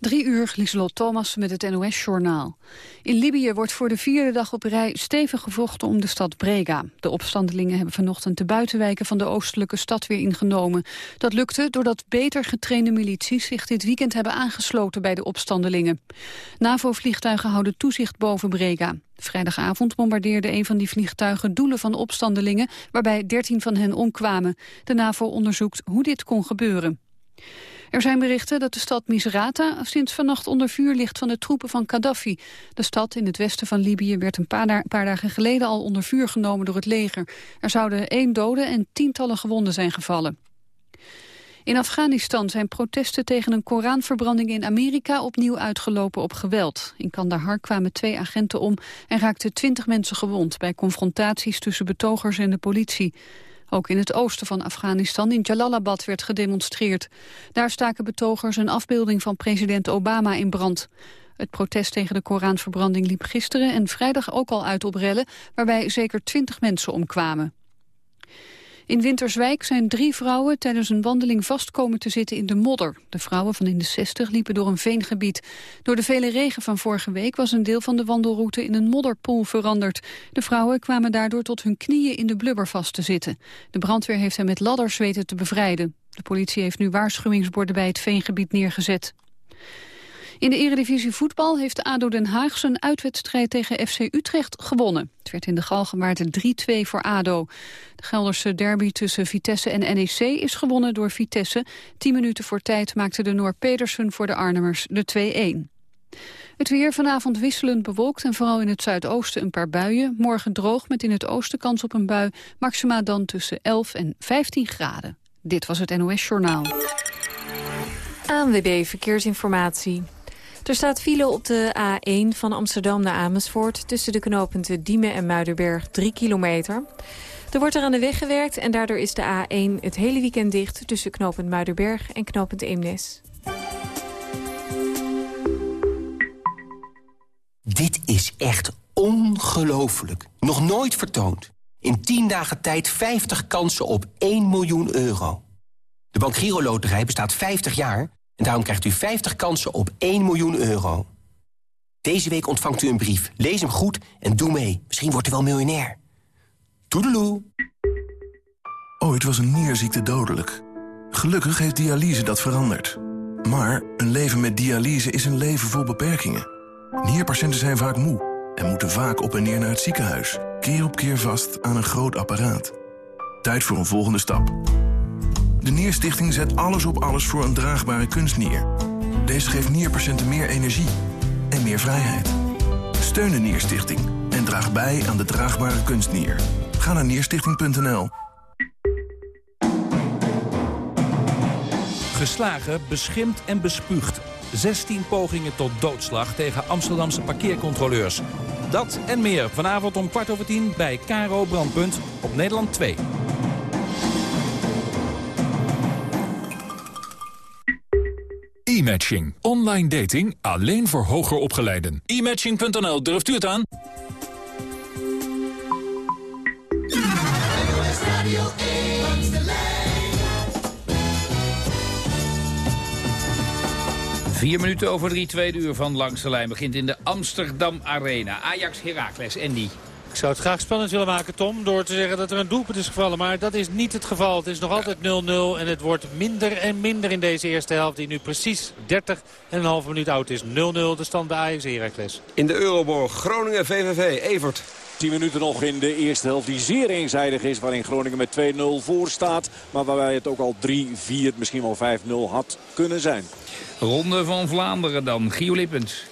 Drie uur, Lieselot Thomas met het NOS-journaal. In Libië wordt voor de vierde dag op rij stevig gevochten om de stad Brega. De opstandelingen hebben vanochtend de buitenwijken van de oostelijke stad weer ingenomen. Dat lukte doordat beter getrainde milities zich dit weekend hebben aangesloten bij de opstandelingen. NAVO-vliegtuigen houden toezicht boven Brega. Vrijdagavond bombardeerde een van die vliegtuigen doelen van opstandelingen, waarbij 13 van hen omkwamen. De NAVO onderzoekt hoe dit kon gebeuren. Er zijn berichten dat de stad Misrata sinds vannacht onder vuur ligt van de troepen van Gaddafi. De stad in het westen van Libië werd een paar, dagen geleden al onder vuur genomen door het leger. Er zouden één dode en tientallen gewonden zijn gevallen. In Afghanistan zijn protesten tegen een Koranverbranding in Amerika opnieuw uitgelopen op geweld. In Kandahar kwamen twee agenten om en raakten twintig mensen gewond bij confrontaties tussen betogers en de politie. Ook in het oosten van Afghanistan, in Jalalabad, werd gedemonstreerd. Daar staken betogers een afbeelding van president Obama in brand. Het protest tegen de Koranverbranding liep gisteren en vrijdag ook al uit op rellen... waarbij zeker twintig mensen omkwamen. In Winterswijk zijn drie vrouwen tijdens een wandeling vastkomen te zitten in de modder. De vrouwen van in de 60 liepen door een veengebied. Door de vele regen van vorige week was een deel van de wandelroute in een modderpoel veranderd. De vrouwen kwamen daardoor tot hun knieën in de blubber vast te zitten. De brandweer heeft hen met ladders weten te bevrijden. De politie heeft nu waarschuwingsborden bij het veengebied neergezet. In de eredivisie voetbal heeft ADO Den Haag zijn uitwedstrijd tegen FC Utrecht gewonnen. Het werd in de Galgenwaard 3-2 voor ADO. De Gelderse derby tussen Vitesse en NEC is gewonnen door Vitesse. Tien minuten voor tijd maakte de Noor Pedersen voor de Arnhemmers de 2-1. Het weer vanavond wisselend bewolkt en vooral in het zuidoosten een paar buien. Morgen droog met in het oosten kans op een bui. Maxima dan tussen 11 en 15 graden. Dit was het NOS Journaal. ANWB Verkeersinformatie. Er staat file op de A1 van Amsterdam naar Amersfoort... tussen de knooppunten Diemen en Muidenberg 3 kilometer. Er wordt er aan de weg gewerkt en daardoor is de A1 het hele weekend dicht... tussen knooppunt Muidenberg en knooppunt Eemnes. Dit is echt ongelooflijk. Nog nooit vertoond. In 10 dagen tijd 50 kansen op 1 miljoen euro. De Bank Giro Loterij bestaat 50 jaar en daarom krijgt u 50 kansen op 1 miljoen euro. Deze week ontvangt u een brief. Lees hem goed en doe mee. Misschien wordt u wel miljonair. Toedeloe. Ooit was een nierziekte dodelijk. Gelukkig heeft dialyse dat veranderd. Maar een leven met dialyse is een leven vol beperkingen. Nierpatiënten zijn vaak moe en moeten vaak op en neer naar het ziekenhuis. Keer op keer vast aan een groot apparaat. Tijd voor een volgende stap. De Nierstichting zet alles op alles voor een draagbare kunstnier. Deze geeft nierpatiënten meer energie en meer vrijheid. Steun de Nierstichting en draag bij aan de draagbare kunstnier. Ga naar nierstichting.nl. Geslagen, beschimpt en bespuugd. 16 pogingen tot doodslag tegen Amsterdamse parkeercontroleurs. Dat en meer vanavond om kwart over tien bij Caro Brandpunt op Nederland 2. E-matching. Online dating alleen voor hoger opgeleiden. E-matching.nl, durft u het aan? Vier minuten over drie, tweede uur van Langs de Lijn begint in de Amsterdam Arena. Ajax Heracles, Andy. Ik zou het graag spannend willen maken, Tom, door te zeggen dat er een doelpunt is gevallen. Maar dat is niet het geval. Het is nog altijd 0-0 en het wordt minder en minder in deze eerste helft... die nu precies 30 en een half minuut oud is. 0-0 de stand bij Ajax Heracles. In de Euroborg, Groningen VVV, Evert. 10 minuten nog in de eerste helft die zeer eenzijdig is. Waarin Groningen met 2-0 voor staat. Maar waarbij het ook al 3-4, misschien wel 5-0 had kunnen zijn. Ronde van Vlaanderen dan. Gio Lippens.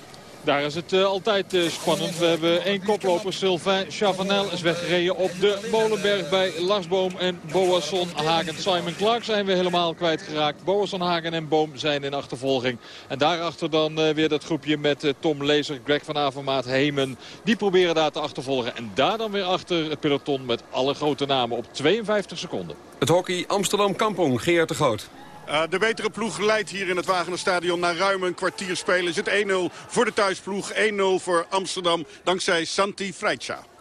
Daar is het uh, altijd uh, spannend. We hebben één koploper, Sylvain Chavanel, is weggereden op de Molenberg bij Larsboom en Boasson Hagen. Simon Clark zijn we helemaal kwijtgeraakt. Boasson Hagen en Boom zijn in achtervolging. En daarachter dan uh, weer dat groepje met Tom Lezer, Greg van Avermaat, Heemen. Die proberen daar te achtervolgen. En daar dan weer achter het peloton met alle grote namen op 52 seconden. Het hockey Amsterdam Kampong, Geert de Groot. Uh, de betere ploeg leidt hier in het Wagenerstadion na ruim een kwartier spelen. Is het 1-0 voor de thuisploeg, 1-0 voor Amsterdam dankzij Santi Freitja.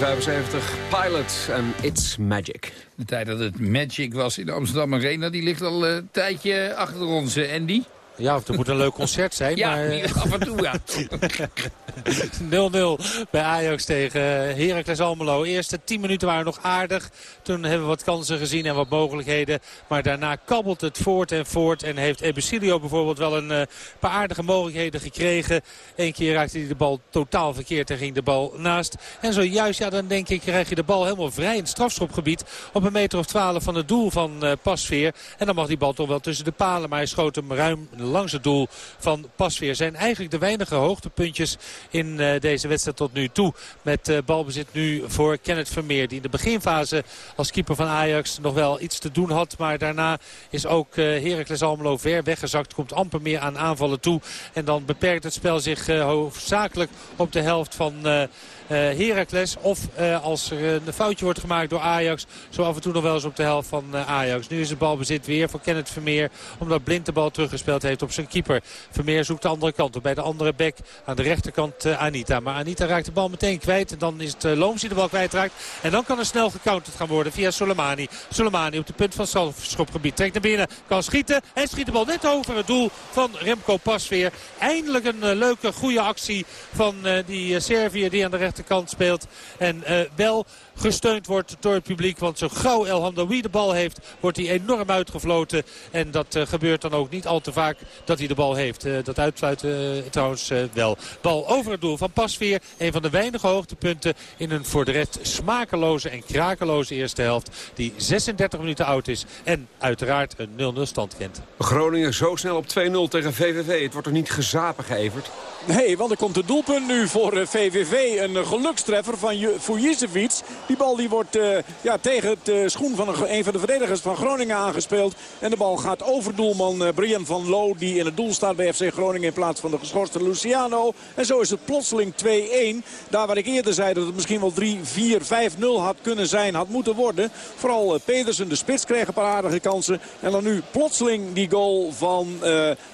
1975, Pilots en It's Magic. De tijd dat het Magic was in de Amsterdam Arena, die ligt al eh, een tijdje achter ons, eh, Andy. Ja, of het moet een leuk concert zijn. Ja, maar... hier af en toe, ja. 0-0 bij Ajax tegen Heracles Almelo. Eerste 10 minuten waren nog aardig. Toen hebben we wat kansen gezien en wat mogelijkheden. Maar daarna kabbelt het voort en voort. En heeft Ebesilio bijvoorbeeld wel een eh, paar aardige mogelijkheden gekregen. Eén keer raakte hij de bal totaal verkeerd en ging de bal naast. En zojuist, ja, dan denk ik, krijg je de bal helemaal vrij in het strafschopgebied. Op een meter of twaalf van het doel van eh, Pasveer. En dan mag die bal toch wel tussen de palen. Maar hij schoot hem ruim langs het doel van Pasveer. Zijn eigenlijk de weinige hoogtepuntjes in eh, deze wedstrijd tot nu toe. Met eh, balbezit nu voor Kenneth Vermeer. Die in de beginfase als keeper van Ajax nog wel iets te doen had. Maar daarna is ook eh, Heracles Almelo ver weggezakt. Komt amper meer aan aanvallen toe. En dan beperkt het spel zich hoofdzakelijk op de helft van... eh, Heracles. Of eh, als er een foutje wordt gemaakt door Ajax. Zo af en toe nog wel eens op de helft van eh, Ajax. Nu is het balbezit weer voor Kenneth Vermeer. Omdat Blind de bal teruggespeeld heeft op zijn keeper. Vermeer zoekt de andere kant op. Bij de andere bek aan de rechterkant Anita. Maar Anita raakt de bal meteen kwijt. En dan is het Looms die de bal kwijtraakt. En dan kan er snel gecounterd gaan worden via Soleimani. Soleimani op de punt van schopgebied. Trekt naar binnen. Kan schieten. En schiet de bal net over het doel van Remco Pasveer. Eindelijk een leuke, goede actie van die Serviër die aan de rechterkant speelt. En uh, wel gesteund wordt door het publiek. Want zo gauw El Hamdawi de bal heeft, wordt hij enorm uitgefloten. En dat uh, gebeurt dan ook niet al te vaak dat hij de bal heeft. Uh, dat uitsluiten uh, trouwens wel. Bal over het doel van Pasveer. Een van de weinige hoogtepunten in een voor de rest smakeloze en krakeloze eerste helft. Die 36 minuten oud is en uiteraard een 0-0 stand kent. Groningen zo snel op 2-0 tegen VVV. Het wordt er niet gezapen, Evert. Nee, want er komt het doelpunt nu voor VVV. Een gelukstreffer van Fujicevic. Die bal die wordt uh, ja, tegen het schoen van een, van de verdedigers van Groningen aangespeeld. En de bal gaat over doelman uh, Brian van Loo. Die in het doel staat bij FC Groningen in plaats van de geschorste Luciano. En zo is het plotseling 2-1. Daar waar ik eerder zei dat het misschien wel 3-4-5-0 had kunnen zijn, had moeten worden. Vooral Pedersen, de spits, kreeg een paar aardige kansen. En dan nu plotseling die goal van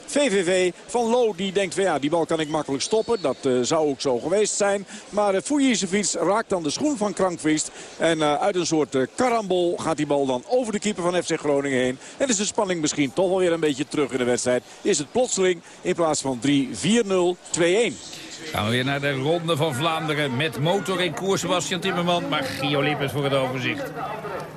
VVV. Van Loo die denkt van ja, die bal kan ik makkelijk stoppen. Dat zou ook zo geweest zijn. Maar uh, Fujicevic raakt dan de schoen van Krankvist. En uh, uit een soort karambol gaat die bal dan over de keeper van FC Groningen heen. En is de spanning misschien toch wel weer een beetje terug in de wedstrijd. Is het plotseling in plaats van 3-4-0 2-1. Gaan we weer naar de Ronde van Vlaanderen met motor in koers. Sebastian Timmerman, maar Gio Lippens voor het overzicht.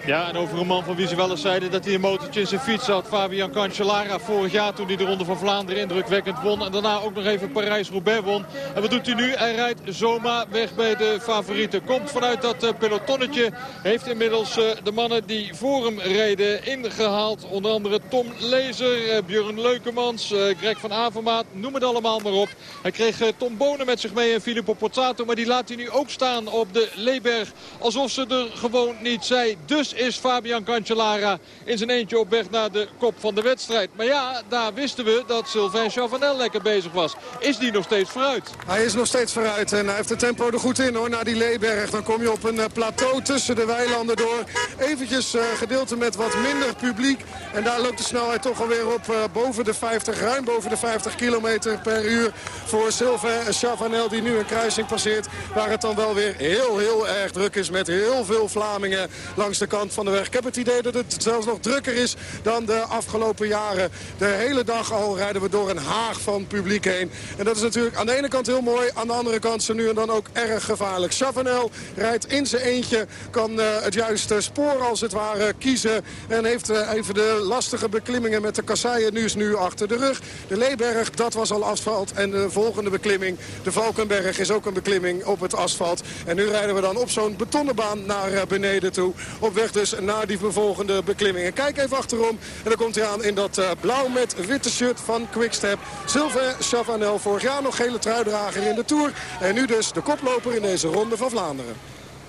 Ja, en over een man van wie ze wel eens zeiden dat hij een motortje in zijn fiets had. Fabian Cancellara vorig jaar toen hij de Ronde van Vlaanderen indrukwekkend won. En daarna ook nog even Parijs-Roubaix won. En wat doet hij nu? Hij rijdt zomaar weg bij de favorieten. Komt vanuit dat uh, pelotonnetje. Heeft inmiddels uh, de mannen die voor hem reden ingehaald. Onder andere Tom Lezer, uh, Björn Leukemans, Greg van Avermaat. Noem het allemaal maar op. Hij kreeg Tom Met zich mee en Filippo Pozzato. Maar die laat hij nu ook staan op de Leeberg. Alsof ze er gewoon niet zei. Dus is Fabian Cancellara in zijn eentje op weg naar de kop van de wedstrijd. Maar ja, daar wisten we dat Sylvain Chavanel lekker bezig was. Is die nog steeds vooruit? Hij is nog steeds vooruit en hij heeft de tempo er goed in hoor. Naar die Leeberg. Dan kom je op een plateau tussen de weilanden door. Eventjes uh, gedeelte met wat minder publiek. En daar loopt de snelheid toch alweer op uh, boven de 50, ruim boven de 50 kilometer per uur. Voor Sylvain Chavanel die nu een kruising passeert. Waar het dan wel weer heel, heel erg druk is met heel veel Vlamingen langs de kant van de weg. Ik heb het idee dat het zelfs nog drukker is dan de afgelopen jaren. De hele dag al rijden we door een haag van publiek heen. En dat is natuurlijk aan de ene kant heel mooi. Aan de andere kant zo nu en dan ook erg gevaarlijk. Chavanel rijdt in zijn eentje. Kan uh, het juiste spoor als het ware kiezen. En heeft uh, even de lastige beklimmingen met de kasseien nu is nu achter de rug. De Leeberg, dat was al asfalt. En de volgende beklimming, de Valkenberg, is ook een beklimming op het asfalt. En nu rijden we dan op zo'n betonnen baan naar uh, beneden toe. Op weg dus naar die volgende beklimming. En kijk even achterom. En dan komt hij aan in dat uh, blauw met witte shirt van Quickstep. Sylvain Chavanel, vorig jaar nog gele truidrager in de Tour. En nu dus de koploper in deze ronde van Vlaanderen.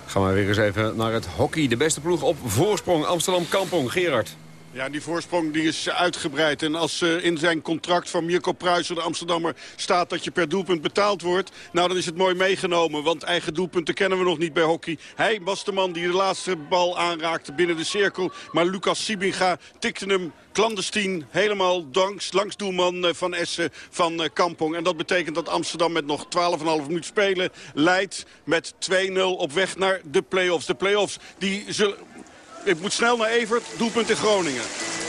Gaan we weer eens even naar het hockey. De beste ploeg op voorsprong Amsterdam-Kampong. Gerard. Ja, die voorsprong die is uitgebreid. En als uh, in zijn contract van Mirko Pruijsen, de Amsterdammer, staat dat je per doelpunt betaald wordt... nou, dan is het mooi meegenomen, want eigen doelpunten kennen we nog niet bij hockey. Hij was de man die de laatste bal aanraakte binnen de cirkel. Maar Lucas Sibinga tikte hem clandestien helemaal langs, langs doelman van Essen van Kampong. En dat betekent dat Amsterdam met nog 12,5 minuut spelen leidt met 2-0 op weg naar de play-offs. De play-offs die zullen ik moet snel naar Evert. Doelpunt in Groningen.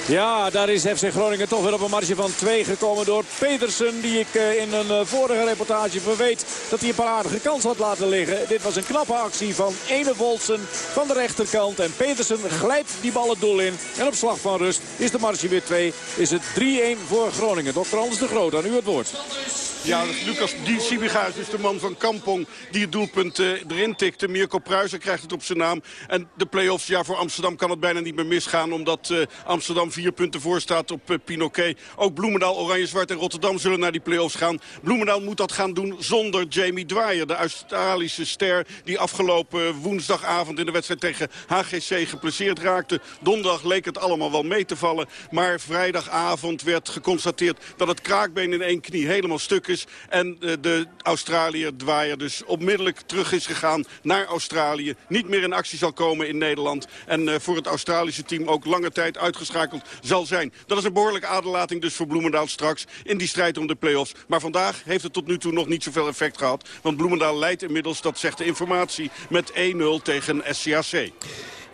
Ja, daar is FC Groningen toch weer op een marge van 2 gekomen door Petersen. Die ik in een vorige reportage verweet dat hij een paar aardige kans had laten liggen. Dit was een knappe actie van Ene Volsen van de rechterkant. En Petersen glijdt die bal het doel in. En op slag van rust is de marge weer 2. Is het 3-1 voor Groningen. Dr. Anders de Groot, aan u het woord. Ja, Lucas Sibiga is de man van Kampong die het doelpunt uh, erin tikte. Mirko Pruijzer krijgt het op zijn naam. En de play-offs, ja, voor Amsterdam kan het bijna niet meer misgaan... omdat uh, Amsterdam vier punten voor staat op uh, Pinoquet. Ook Bloemendaal, Oranje-Zwart en Rotterdam zullen naar die play-offs gaan. Bloemendaal moet dat gaan doen zonder Jamie Dwyer, de Australische ster... die afgelopen woensdagavond in de wedstrijd tegen HGC geplaceerd raakte. Donderdag leek het allemaal wel mee te vallen. Maar vrijdagavond werd geconstateerd dat het kraakbeen in één knie helemaal stuk is En uh, de Australiër Dwyer dus onmiddellijk terug is gegaan naar Australië. Niet meer in actie zal komen in Nederland. En uh, voor het Australische team ook lange tijd uitgeschakeld zal zijn. Dat is een behoorlijke aderlating dus voor Bloemendaal straks in die strijd om de play-offs. Maar vandaag heeft het tot nu toe nog niet zoveel effect gehad. Want Bloemendaal leidt inmiddels, dat zegt de informatie, met 1-0 tegen SCAC.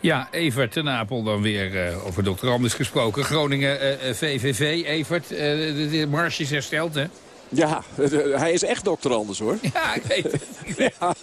Ja, Evert ten Napel dan weer uh, over Dr. Anders gesproken. Groningen VVV, Evert, de, de marge is hersteld, hè? Ja, hij is echt dokter Anders hoor. Ja, ik weet het. ja,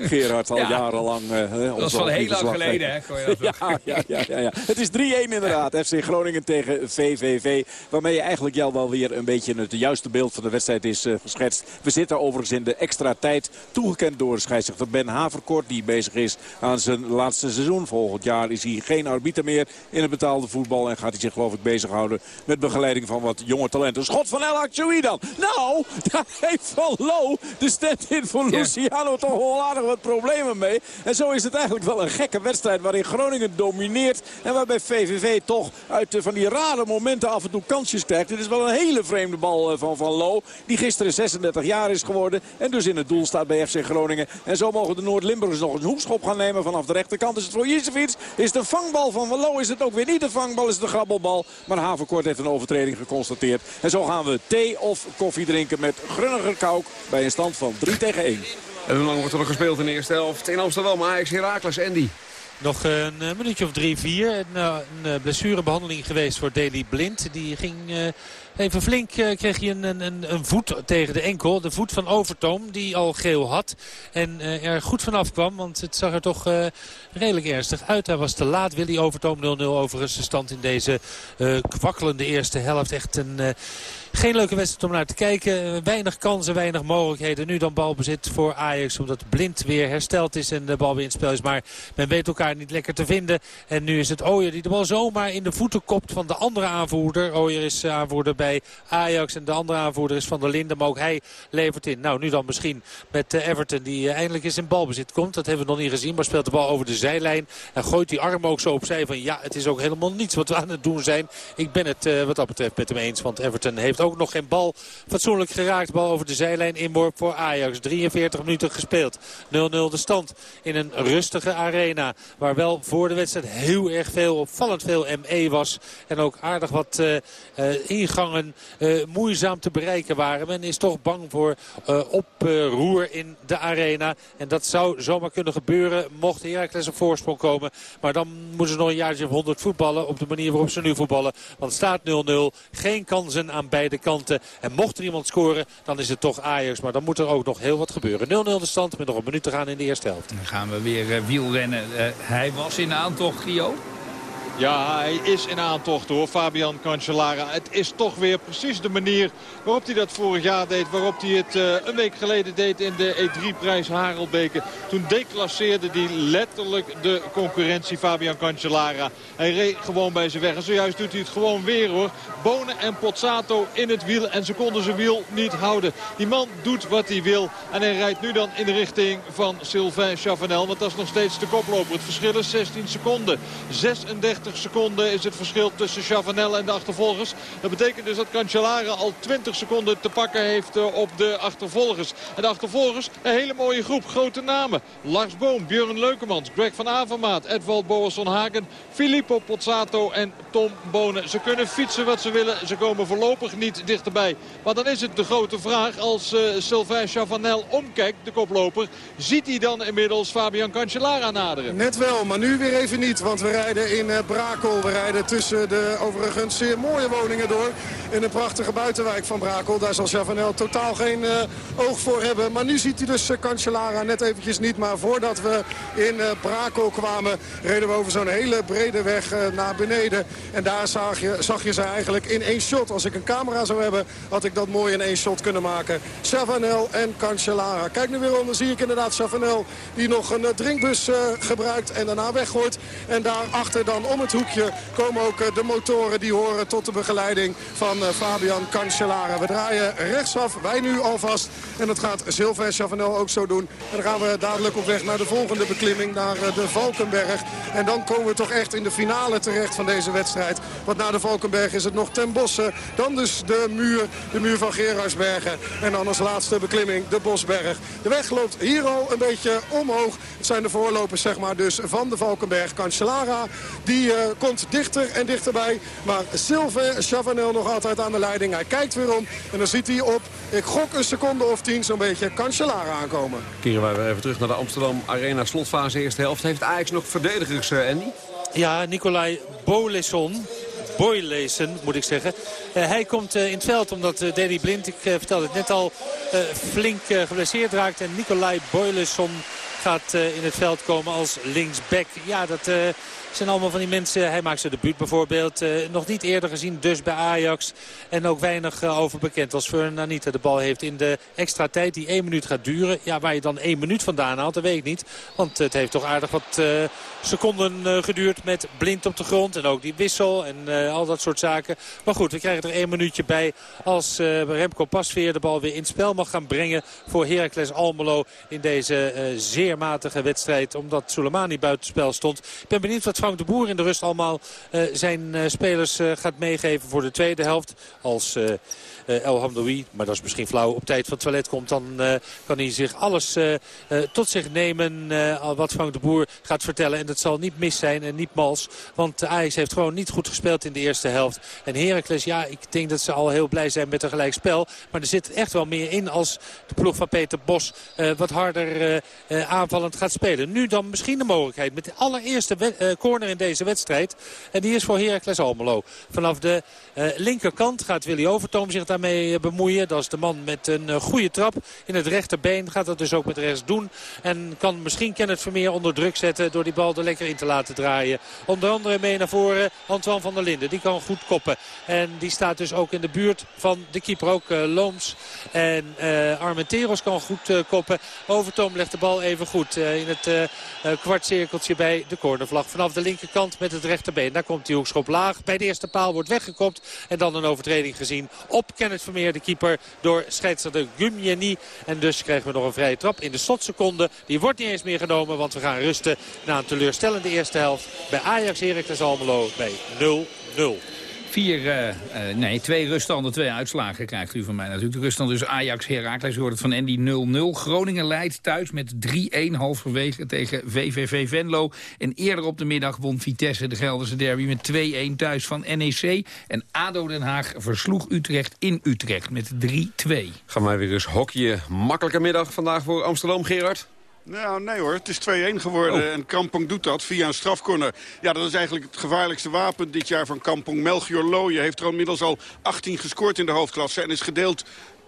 Gerard al ja. jarenlang. Uh, dat was wel heel lang geleden, hè? ja, ja, ja, ja, ja, Het is 3-1 inderdaad. FC Groningen tegen VVV. Waarmee je eigenlijk jou wel weer een beetje het juiste beeld van de wedstrijd is uh, geschetst. We zitten overigens in de extra tijd. Toegekend door scheidsrechter Ben Haverkort. Die bezig is aan zijn laatste seizoen. Volgend jaar is hij geen arbiter meer in het betaalde voetbal. En gaat hij zich geloof ik bezighouden met begeleiding van wat jonge talenten. Schot van El Achoui dan. Nou! daar heeft Van Loo, de stand-in voor Luciano, toch wel aardig wat problemen mee. En zo is het eigenlijk wel een gekke wedstrijd waarin Groningen domineert. En waarbij VVV toch uit van die rare momenten af en toe kansjes krijgt. Dit is wel een hele vreemde bal van Van Loo. Die gisteren 36 jaar is geworden. En dus in het doel staat bij FC Groningen. En zo mogen de Noord-Limburgers nog een hoekschop gaan nemen vanaf de rechterkant. Is het voor Jicevic? Is de vangbal van Van Loo? Is het ook weer niet de vangbal? Is het de grabbelbal? Maar Havenkort heeft een overtreding geconstateerd. En zo gaan we thee of koffie drinken met Grunniger Kauk bij een stand van 3 tegen 1. En hoe lang wordt er nog gespeeld in de eerste helft? In Amsterdam, Ajax Heracles, Andy. Nog een uh, minuutje of drie, vier. Een, uh, een blessurebehandeling geweest voor Daley Blind. Die ging uh, even flink, kreeg hij een, een, een, voet tegen de enkel. De voet van Overtoom, die al geel had. En er goed vanaf kwam, want het zag er toch redelijk ernstig uit. Hij was te laat. Willy Overtoom 0-0 overigens de stand in deze kwakkelende eerste helft. Echt een... Geen leuke wedstrijd om naar te kijken. Weinig kansen, weinig mogelijkheden. Nu dan balbezit voor Ajax. Omdat Blind weer hersteld is en de bal weer in het spel is. Maar men weet elkaar niet lekker te vinden. En nu is het Ooyer die de bal zomaar in de voeten kopt van de andere aanvoerder. Ooyer is aanvoerder bij Ajax. En de andere aanvoerder is Van der Linden. Maar ook hij levert in. Nou, nu dan misschien met Everton die eindelijk eens in balbezit komt. Dat hebben we nog niet gezien. Maar speelt de bal over de zijlijn. En gooit die arm ook zo opzij van ja, het is ook helemaal niets wat we aan het doen zijn. Ik ben het wat dat betreft met hem eens. Want Everton heeft ook nog geen bal fatsoenlijk geraakt. Bal over de zijlijn inworp voor Ajax. 43 minuten gespeeld. 0-0 de stand in een rustige arena. Waar wel voor de wedstrijd heel erg veel, opvallend veel ME was. En ook aardig wat uh, uh, ingangen uh, moeizaam te bereiken waren. Men is toch bang voor oproer in de arena. En dat zou zomaar kunnen gebeuren mocht Heracles op voorsprong komen. Maar dan moeten ze nog een jaartje of 100 voetballen op de manier waarop ze nu voetballen. Want staat 0-0. Geen kansen aan beide kanten. En mocht er iemand scoren, dan is het toch Ajax. Maar dan moet er ook nog heel wat gebeuren. 0-0 de stand met nog een minuut te gaan in de eerste helft. Dan gaan we weer uh, wielrennen. Uh, hij was in aantocht, Gio. Ja, hij is in aantocht hoor, Fabian Cancellara. Het is toch weer precies de manier waarop hij dat vorig jaar deed. Waarop hij het uh, een week geleden deed in de E3-prijs Harelbeke. Toen declasseerde hij letterlijk de concurrentie Fabian Cancellara. Hij reed gewoon bij zijn weg. En zojuist doet hij het gewoon weer hoor. Bonen en Pozzato in het wiel. En ze konden zijn wiel niet houden. Die man doet wat hij wil. En hij rijdt nu dan in de richting van Sylvain Chavanel. Want dat is nog steeds de koploper. Het verschil is 16 seconden. 36 seconden is het verschil tussen Chavanel en de achtervolgers. Dat betekent dus dat Cancellara al 20 seconden te pakken heeft eh, op de achtervolgers. En de achtervolgers, een hele mooie groep, grote namen. Lars Boom, Björn Leukemans, Greg van Avermaat, Edvald Boasson Hagen, Filippo Pozzato en Tom Bonen. Ze kunnen fietsen wat ze willen, ze komen voorlopig niet dichterbij. Maar dan is het de grote vraag als uh, Sylvain Chavanel omkijkt, de koploper. Ziet hij dan inmiddels Fabian Cancellara naderen? Net wel, maar nu weer even niet, want we rijden in uh, Brakel. We rijden tussen de overigens zeer mooie woningen door. In een prachtige buitenwijk van Brakel. Daar zal Chavanel totaal geen uh, oog voor hebben. Maar nu ziet hij dus uh, Cancellara net eventjes niet. Maar voordat we in uh, Brakel kwamen reden we over zo'n hele brede weg naar beneden. En daar zag je, zag je ze eigenlijk in één shot. Als ik een camera zou hebben had ik dat mooi in één shot kunnen maken. Chavanel en Cancellara. Kijk nu weer onder zie ik inderdaad Chavanel die nog een drinkbus gebruikt en daarna weggooit. En daarachter dan om het hoekje komen ook de motoren die horen tot de begeleiding van Fabian Cancellara. We draaien rechtsaf, wij nu alvast. En dat gaat Sylvain Chavanel ook zo doen. En dan gaan we dadelijk op weg naar de volgende beklimming, naar de Valkenberg. En dan komen we toch echt in de finale terecht van deze wedstrijd. Want na de Valkenberg is het nog ten bosse. Dan dus de muur, de muur van Gerardsbergen. En dan als laatste beklimming de Bosberg. De weg loopt hier al een beetje omhoog. Het zijn de voorlopers zeg maar dus van de Valkenberg. Cancellara, die uh, komt dichter en dichterbij. Maar Sylvain Chavanel nog altijd aan de leiding. Hij kijkt weer om en dan ziet hij op, ik gok een seconde of tien zo'n beetje Cancellara aankomen. Keren wij weer even terug naar de Amsterdam Arena slotfase eerste helft. Heeft Ajax nog verdedigers, uh, Andy? Ja, Nicolai Boleson. Boylezen, moet ik zeggen. Uh, hij komt uh, in het veld omdat uh, Danny Blind, ik vertelde het net al, flink geblesseerd raakt. En Nicolai Boyleson gaat in het veld komen als linksback. Ja, dat zijn allemaal van die mensen. Hij maakt zijn debuut bijvoorbeeld. Uh, nog niet eerder gezien dus bij Ajax. En ook weinig over bekend als Fernanita de bal heeft in de extra tijd die één minuut gaat duren. Ja, waar je dan één minuut vandaan haalt, dat weet ik niet. Want het heeft toch aardig wat seconden geduurd met blind op de grond. En ook die wissel en al dat soort zaken. Maar goed, we krijgen er één minuutje bij als Remco Pasveer de bal weer in spel mag gaan brengen voor Heracles Almelo in deze zeer matige wedstrijd. Omdat Soleimani buitenspel stond. Ik ben benieuwd wat Frank de Boer in de rust allemaal uh, zijn uh, spelers uh, gaat meegeven voor de tweede helft. Als El Hamdoui, maar dat is misschien flauw, op tijd van het toilet komt... dan kan hij zich alles tot zich nemen wat Frank de Boer gaat vertellen. En dat zal niet mis zijn en niet mals. Want Ajax heeft gewoon niet goed gespeeld in de eerste helft. En Heracles, ja, ik denk dat ze al heel blij zijn met een gelijkspel. Maar er zit echt wel meer in als de ploeg van Peter Bos wat harder aanvallend gaat spelen. Nu dan misschien de mogelijkheid met de allereerste uh, corner in deze wedstrijd. En die is voor Heracles Almelo. Vanaf de linkerkant gaat Willy Overtoom zich daarmee bemoeien. Dat is de man met een goede trap in het rechterbeen. Gaat dat dus ook met rechts doen. En kan misschien Kenneth Vermeer onder druk zetten door die bal er lekker in te laten draaien. Onder andere mee naar voren Antoine van der Linden. Die kan goed koppen. En die staat dus ook in de buurt van de keeper. Ook Looms en Armenteros kan goed koppen. Overtoom legt de bal even goed in het kwartcirkeltje bij de cornervlag. Vanaf de linkerkant met het rechterbeen. Daar komt die hoekschop laag. Bij de eerste paal wordt weggekopt. En dan een overtreding gezien op Kenneth Vermeer, de keeper, door scheidsrechter Gumjeni. En dus krijgen we nog een vrije trap in de slotseconde. Die wordt niet eens meer genomen, want we gaan rusten na een teleurstellende eerste helft. Bij Ajax Heracles Almelo bij 0-0. Vier, uh, uh, nee, twee ruststanden, twee uitslagen krijgt u van mij natuurlijk. De ruststand dus Ajax Heracles, u hoort het van Andy 0-0. Groningen leidt thuis met 3-1 halverwege tegen VVV Venlo. En eerder op de middag won Vitesse de Gelderse derby met 2-1 thuis van NEC. En ADO Den Haag versloeg Utrecht in Utrecht met 3-2. Gaan wij weer eens hockeyen. Makkelijke middag vandaag voor Amsterdam, Gerard? Nou, nee hoor. Het is 2-1 geworden oh. en Kampong doet dat via een strafcorner. Ja, dat is eigenlijk het gevaarlijkste wapen dit jaar van Kampong. Melchior Looyen heeft er inmiddels al 18 gescoord in de hoofdklasse... en is gedeeld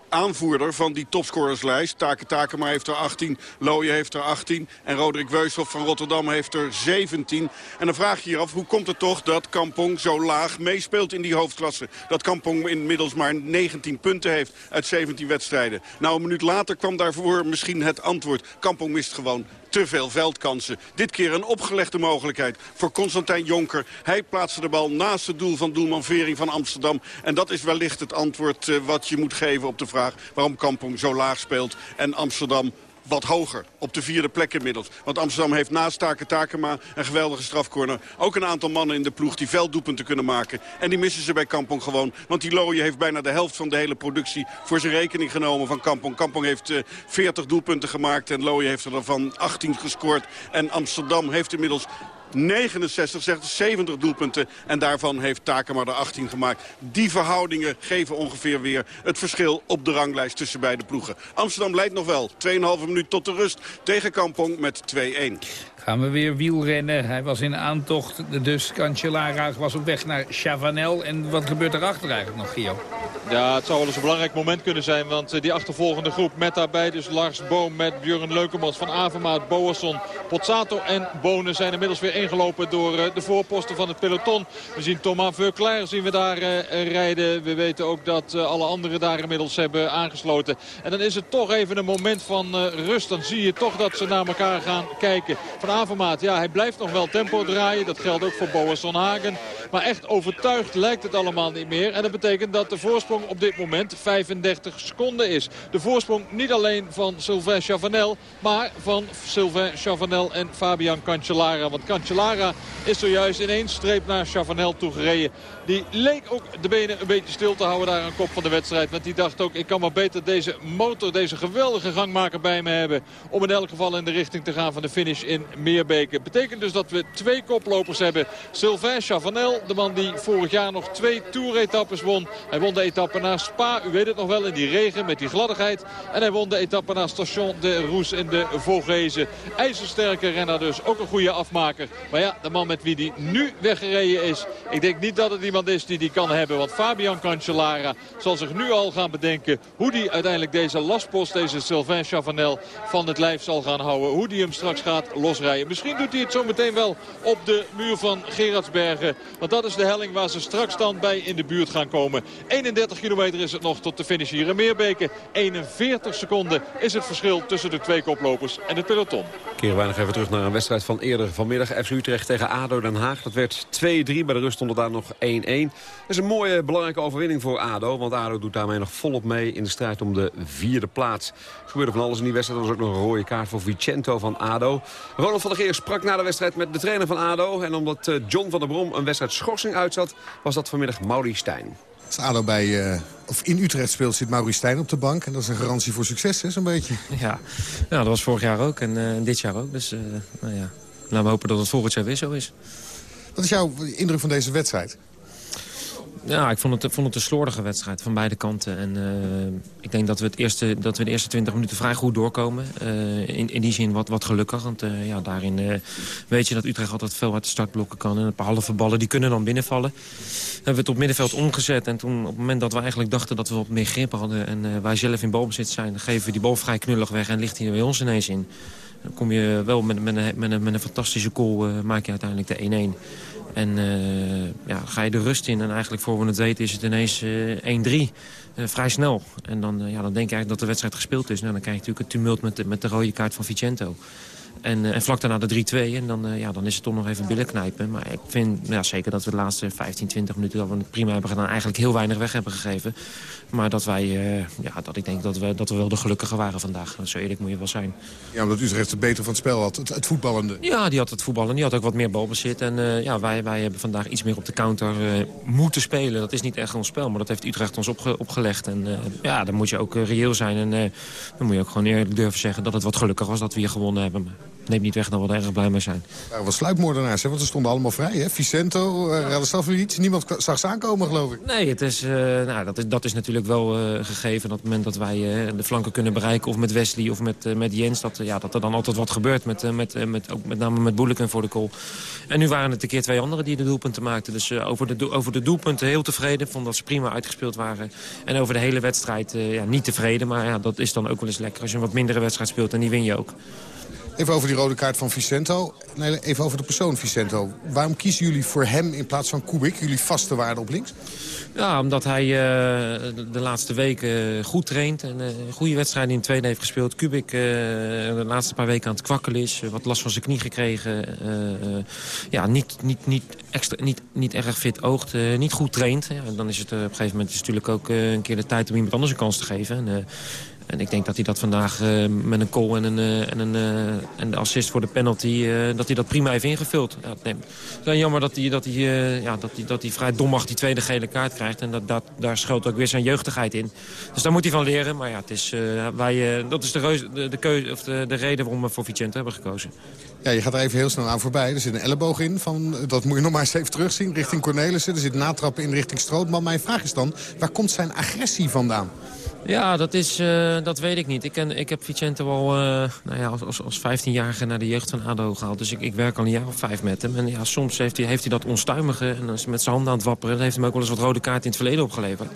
aanvoerder van die topscorerslijst. Take Takema heeft er 18, Looyen heeft er 18... en Roderick Weushoff van Rotterdam heeft er 17. En dan vraag je je af, hoe komt het toch dat Kampong zo laag meespeelt in die hoofdklasse? Dat Kampong inmiddels maar 19 punten heeft uit 17 wedstrijden. Nou, een minuut later kwam daarvoor misschien het antwoord. Kampong mist gewoon te veel veldkansen. Dit keer een opgelegde mogelijkheid voor Constantijn Jonker. Hij plaatste de bal naast het doel van doelman Vering van Amsterdam. En dat is wellicht het antwoord uh, wat je moet geven op de vraag... waarom Kampong zo laag speelt en Amsterdam wat hoger. Op de vierde plek inmiddels. Want Amsterdam heeft naast Taken Takema een geweldige strafcorner. Ook een aantal mannen in de ploeg die velddoepunten kunnen maken. En die missen ze bij Kampong gewoon. Want die Looie heeft bijna de helft van de hele productie voor zijn rekening genomen van Kampong. Kampong heeft uh, 40 doelpunten gemaakt en Looie heeft er van 18 gescoord. En Amsterdam heeft inmiddels 69, zegt 70 doelpunten. En daarvan heeft Takema er 18 gemaakt. Die verhoudingen geven ongeveer weer het verschil op de ranglijst tussen beide ploegen. Amsterdam leidt nog wel. 2,5 minuut tot de rust tegen Kampong met 2-1 gaan we weer wielrennen. Hij was in aantocht, dus Cancellara was op weg naar Chavanel. En wat gebeurt erachter eigenlijk nog, Gio? Ja, het zou wel eens een belangrijk moment kunnen zijn. Want eh, die achtervolgende groep met daarbij dus Lars Boom met Björn Leukemans van Avermaat, Boasson, Pozzato en Bonen zijn inmiddels weer door eh, de voorposten van het peloton. We zien Thomas Veuclair zien we daar uh, rijden. We weten ook dat uh, alle anderen daar inmiddels hebben aangesloten. En dan is het toch even een moment van rust. Dan zie je toch dat ze naar elkaar gaan kijken. Van Avermaat, ja, hij blijft nog wel tempo draaien. Dat geldt ook voor Boasson Hagen. Maar echt overtuigd lijkt het allemaal niet meer. En dat betekent dat de voorsprong op dit moment 35 seconden is. De voorsprong niet alleen van Sylvain Chavanel, maar van Sylvain Chavanel en Fabian Cancellara. Want Cancellara is zojuist in één streep naar Chavanel toegereden. Die leek ook de benen een beetje stil te houden daar aan kop van de wedstrijd. Want die dacht ook, ik kan maar beter deze motor, deze geweldige gangmaker bij me hebben. Om in elk geval in de richting te gaan van de finish in Meerbeke. Betekent dus dat we twee koplopers hebben. Sylvain Chavanel, de man die vorig jaar nog twee toeretappes won. Hij won de etappe naar Spa, u weet het nog wel, in die regen met die gladdigheid. En hij won de etappe naar Station de Roes in de Vogezen. IJzersterke renner dus, ook een goede afmaker. Maar ja, de man met wie die nu weggereden is, ik denk niet dat het iemand is die die kan hebben. Want Fabian Cancellara zal zich nu al gaan bedenken hoe die uiteindelijk deze lastpost, deze Sylvain Chavanel, van het lijf zal gaan houden. Hoe die hem straks gaat losrijden. Misschien doet hij het zo meteen wel op de muur van Gerardsbergen. Want dat is de helling waar ze straks dan bij in de buurt gaan komen. 31 kilometer is het nog tot de finish hier in Meerbeke. 41 seconden is het verschil tussen de twee koplopers en het peloton. Keren wij nog even terug naar een wedstrijd van eerder vanmiddag. FC Utrecht tegen ADO Den Haag. Dat werd 2-3. Bij de rust stond er daar nog 1-1. Dat is een mooie, belangrijke overwinning voor ADO. Want ADO doet daarmee nog volop mee in de strijd om de vierde plaats. Er gebeurde van alles in die wedstrijd. Er was ook nog een rode kaart voor Vicento van ADO. Ronald van der Geer sprak na de wedstrijd met de trainer van ADO. En omdat eh, John van der Brom een wedstrijd schorsing uitzat... was dat vanmiddag Mauri Stijn. Als ADO bij, uh, of in Utrecht speelt, zit Mauri Stijn op de bank. En dat is een garantie voor succes, zo'n beetje. Ja. ja, dat was vorig jaar ook en uh, dit jaar ook. Dus uh, nou ja, laten we hopen dat het volgend jaar weer zo is. Wat is jouw indruk van deze wedstrijd? Ja, ik vond het, vond het een slordige wedstrijd van beide kanten. En ik denk dat we, het eerste, dat we de eerste 20 minuten vrij goed doorkomen. in, in die zin wat, wat gelukkig. Want ja, daarin weet je dat Utrecht altijd veel uit de startblokken kan. En een paar halve ballen die kunnen dan binnenvallen. Hebben we het op middenveld omgezet. En toen op het moment dat we eigenlijk dachten dat we wat meer grip hadden... en wij zelf in balbezit zijn, geven we die bal vrij knullig weg... en ligt hij er bij ons ineens in. Dan kom je wel met, met, een, met, een, fantastische goal, maak je uiteindelijk de 1-1. En uh, ja, ga je de rust in en eigenlijk voor we het weten is het ineens uh, 1-3. Uh, vrij snel. En dan, ja, dan denk je eigenlijk dat de wedstrijd gespeeld is. Nou, dan krijg je natuurlijk het tumult met de, met de rode kaart van Vicento. En, en vlak daarna de 3-2. En dan, ja, dan is het toch nog even billen knijpen. Maar ik vind ja, zeker dat we de laatste 15, 20 minuten... dat we het prima hebben gedaan, eigenlijk heel weinig weg hebben gegeven. Maar dat wij, uh, ja, dat ik denk dat we, dat we wel de gelukkige waren vandaag. Zo eerlijk moet je wel zijn. Ja, omdat Utrecht het beter van het spel had. Het, het voetballende. Ja, die had het voetballen. Die had ook wat meer balbezit. En ja, wij, wij hebben vandaag iets meer op de counter moeten spelen. Dat is niet echt ons spel, maar dat heeft Utrecht ons opge opgelegd. En ja, dan moet je ook reëel zijn. En dan moet je ook gewoon eerlijk durven zeggen dat het wat gelukkig was dat we hier gewonnen hebben neemt niet weg dat we er erg blij mee zijn. Er waren wel sluipmoordenaars, hè? want ze stonden allemaal vrij. Hè? Vicento, uh. Niemand zag ze aankomen, geloof ik. Nee, het is, uh, nou, dat, is, dat is natuurlijk wel uh, gegeven. Dat het moment dat wij de flanken kunnen bereiken... of met Wesley of met, met Jens... Dat, ja, dat er dan altijd wat gebeurt. Met, met, met, ook met name met Boeleken voor de goal. En nu waren het een keer twee anderen die de doelpunten maakten. Dus over, de, over de doelpunten heel tevreden. Vond dat ze prima uitgespeeld waren. En over de hele wedstrijd ja, niet tevreden. Maar ja, dat is dan ook wel eens lekker. Als je een wat mindere wedstrijd speelt en die win je ook. Even over die rode kaart van Vicento. Nee, even over de persoon Vicento. Waarom kiezen jullie voor hem in plaats van Kubik? Jullie vaste waarde op links? Ja, omdat hij uh, de laatste weken goed traint. En uh, een goede wedstrijd in het tweede heeft gespeeld. Kubik de laatste paar weken aan het kwakkelen is. wat last van zijn knie gekregen. ja, niet, niet, niet, extra, niet, niet erg fit oogt. niet goed traint. En dan is het op een gegeven moment is natuurlijk ook een keer de tijd om iemand anders een kans te geven. En, en ik denk dat hij dat vandaag uh, met een goal en, een, uh, en, een, uh, en de assist voor de penalty... dat hij dat prima heeft ingevuld. Ja, nee, het is jammer dat hij, dat, hij, ja, dat, hij, dat hij vrij dommig die tweede gele kaart krijgt. En dat, dat, daar schuilt ook weer zijn jeugdigheid in. Dus daar moet hij van leren. Maar ja, het is, wij, dat is de, reus, de, de, keuze, of de, de reden waarom we voor Vicente hebben gekozen. Ja, je gaat er even heel snel aan voorbij. Er zit een elleboog in. Van, dat moet je nog maar eens even terugzien richting Cornelissen. Er zit natrappen in richting Strootman. Mijn vraag is dan, waar komt zijn agressie vandaan? Ja, dat, is, uh, dat weet ik niet. Ik, ken, ik heb Vicente al uh, nou ja, als, als 15-jarige naar de jeugd van ADO gehaald. Dus ik, ik werk al een jaar of vijf met hem. En ja, soms heeft hij, heeft hij dat onstuimige en met zijn handen aan het wapperen. Heeft hem ook wel eens wat rode kaart in het verleden opgeleverd.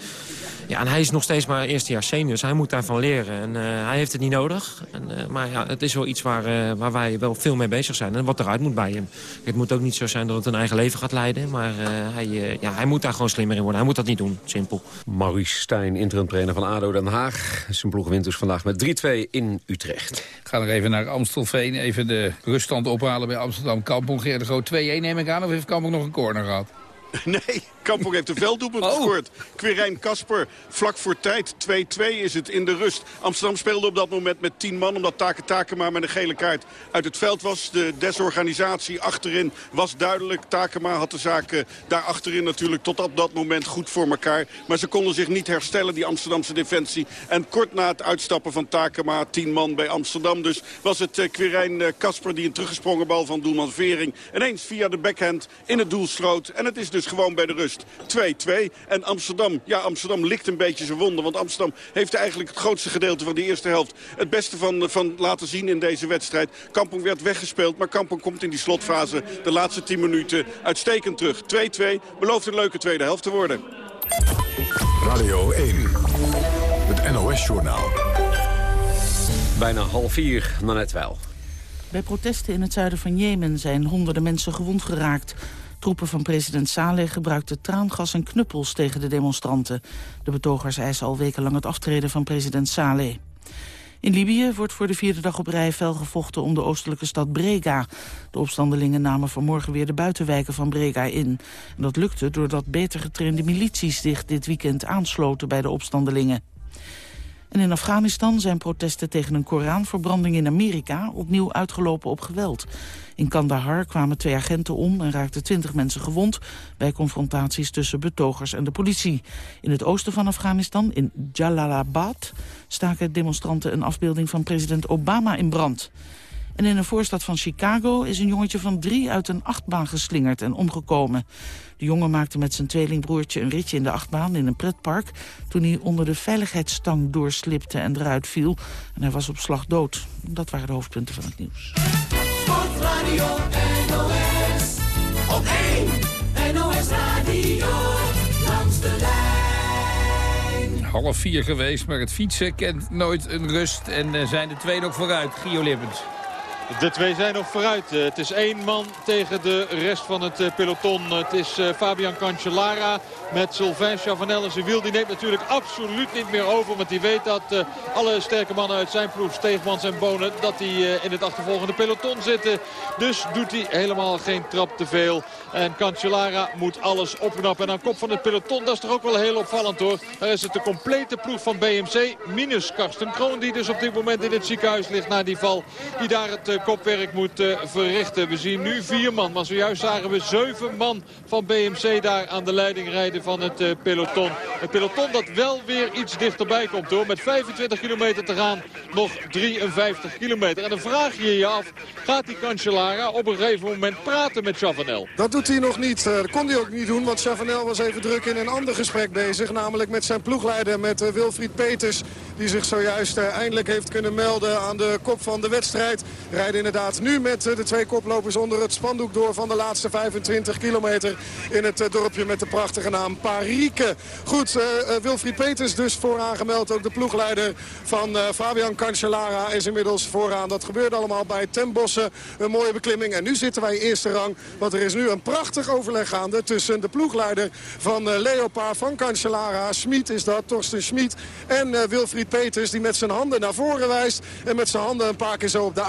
Ja, en hij is nog steeds maar eerstejaars senior, dus hij moet daarvan leren. En uh, hij heeft het niet nodig. En, uh, maar ja, het is wel iets waar, uh, waar wij wel veel mee bezig zijn. En wat eruit moet bij hem. Het moet ook niet zo zijn dat het een eigen leven gaat leiden. Maar hij, ja, hij moet daar gewoon slimmer in worden. Hij moet dat niet doen, simpel. Maurice Stijn, interim-trainer van ADO Den Haag. Zijn ploeg wint dus vandaag met 3-2 in Utrecht. Ik ga nog even naar Amstelveen. Even de ruststand ophalen bij Amsterdam. Kampong Geert de Groot 2-1 neem ik aan. Of heeft Kampong nog een corner gehad? Nee, Kampong heeft een velddoelpunt oh. gescoord. Quirijn Kasper, vlak voor tijd. 2-2 is het in de rust. Amsterdam speelde op dat moment met 10 man... omdat Take Takema met een gele kaart uit het veld was. De desorganisatie achterin was duidelijk. Takema had de zaken daar achterin natuurlijk tot op dat moment goed voor elkaar. Maar ze konden zich niet herstellen, die Amsterdamse defensie. En kort na het uitstappen van Takema, 10 man bij Amsterdam... dus was het uh, Quirijn uh, Kasper die een teruggesprongen bal van doelman Vering... ineens via de backhand in het doel sloot. En het is dus gewoon bij de rust. 2-2. En Amsterdam, ja, Amsterdam likt een beetje zijn wonden. Want Amsterdam heeft eigenlijk het grootste gedeelte van de eerste helft... het beste van, van laten zien in deze wedstrijd. Kampong werd weggespeeld, maar Kampong komt in die slotfase... de laatste 10 minuten uitstekend terug. 2-2 belooft een leuke tweede helft te worden. Radio 1, het NOS-journaal. Bijna half vier, maar net wel. Bij protesten in het zuiden van Jemen zijn honderden mensen gewond geraakt. Troepen van president Saleh gebruikten traangas en knuppels tegen de demonstranten. De betogers eisen al wekenlang het aftreden van president Saleh. In Libië wordt voor de vierde dag op rij fel gevochten om de oostelijke stad Brega. De opstandelingen namen vanmorgen weer de buitenwijken van Brega in. En dat lukte doordat beter getrainde milities zich dit weekend aansloten bij de opstandelingen. En in Afghanistan zijn protesten tegen een Koranverbranding in Amerika opnieuw uitgelopen op geweld. In Kandahar kwamen twee agenten om en raakten twintig mensen gewond... bij confrontaties tussen betogers en de politie. In het oosten van Afghanistan, in Jalalabad, staken demonstranten een afbeelding van president Obama in brand. En in een voorstad van Chicago is een jongetje van drie uit een achtbaan geslingerd en omgekomen. De jongen maakte met zijn tweelingbroertje een ritje in de achtbaan in een pretpark... toen hij onder de veiligheidsstang doorslipte en eruit viel. En hij was op slag dood. Dat waren de hoofdpunten van het nieuws. Sportradio NOS. Op 1 NOS Radio. Langs de lijn. Half vier geweest, maar het fietsen kent nooit een rust. En eh, zijn de twee nog vooruit. Gio Lippens. De twee zijn nog vooruit. Eh, Het is één man tegen de rest van het eh, peloton. Het is eh, Fabian Cancellara met Sylvain Chavanel. En zijn wiel die neemt natuurlijk absoluut niet meer over. Want hij weet dat alle sterke mannen uit zijn ploeg, Steegmans en Bonen... dat die in het achtervolgende peloton zitten. Dus doet hij helemaal geen trap te veel. En Cancellara moet alles opknappen. En aan kop van het peloton, dat is toch ook wel heel opvallend hoor. Daar is het de complete ploeg van BMC. Minus Karsten Kroon die dus op dit moment in het ziekenhuis ligt na die val. Die daar het kopwerk moet eh, verrichten. We zien nu vier man. Maar zojuist zagen we zeven man van BMC daar aan de leiding rijden van het eh, peloton. Het peloton dat wel weer iets dichterbij komt hoor. Met 25 kilometer te gaan. Nog 53 kilometer. En dan vraag je je af. Gaat die Cancellara op een gegeven moment praten met Chavanel? Dat doet hij nog niet. Eh, Dat kon hij ook niet doen, want Chavanel was even druk in een ander gesprek bezig. Namelijk met zijn ploegleider, met eh, Wilfried Peters. Die zich zojuist eh, eindelijk heeft kunnen melden aan de kop van de wedstrijd. Inderdaad nu met eh, de twee koplopers onder het spandoek door van de laatste 25 kilometer. In het eh, dorpje met de prachtige naam Parike. Goed, eh, Wilfried Peters dus vooraan gemeld. Ook de ploegleider van Fabian Cancellara is inmiddels vooraan. Dat gebeurde allemaal bij Ten. Een mooie beklimming. En nu zitten wij eerste rang. Want er is nu een prachtig overleg gaande tussen de ploegleider van eh, Leopard, van Cancellara. Schmid is dat, Torsten Schmid. En Wilfried Peters die met zijn handen naar voren wijst. En met zijn handen een paar keer zo op de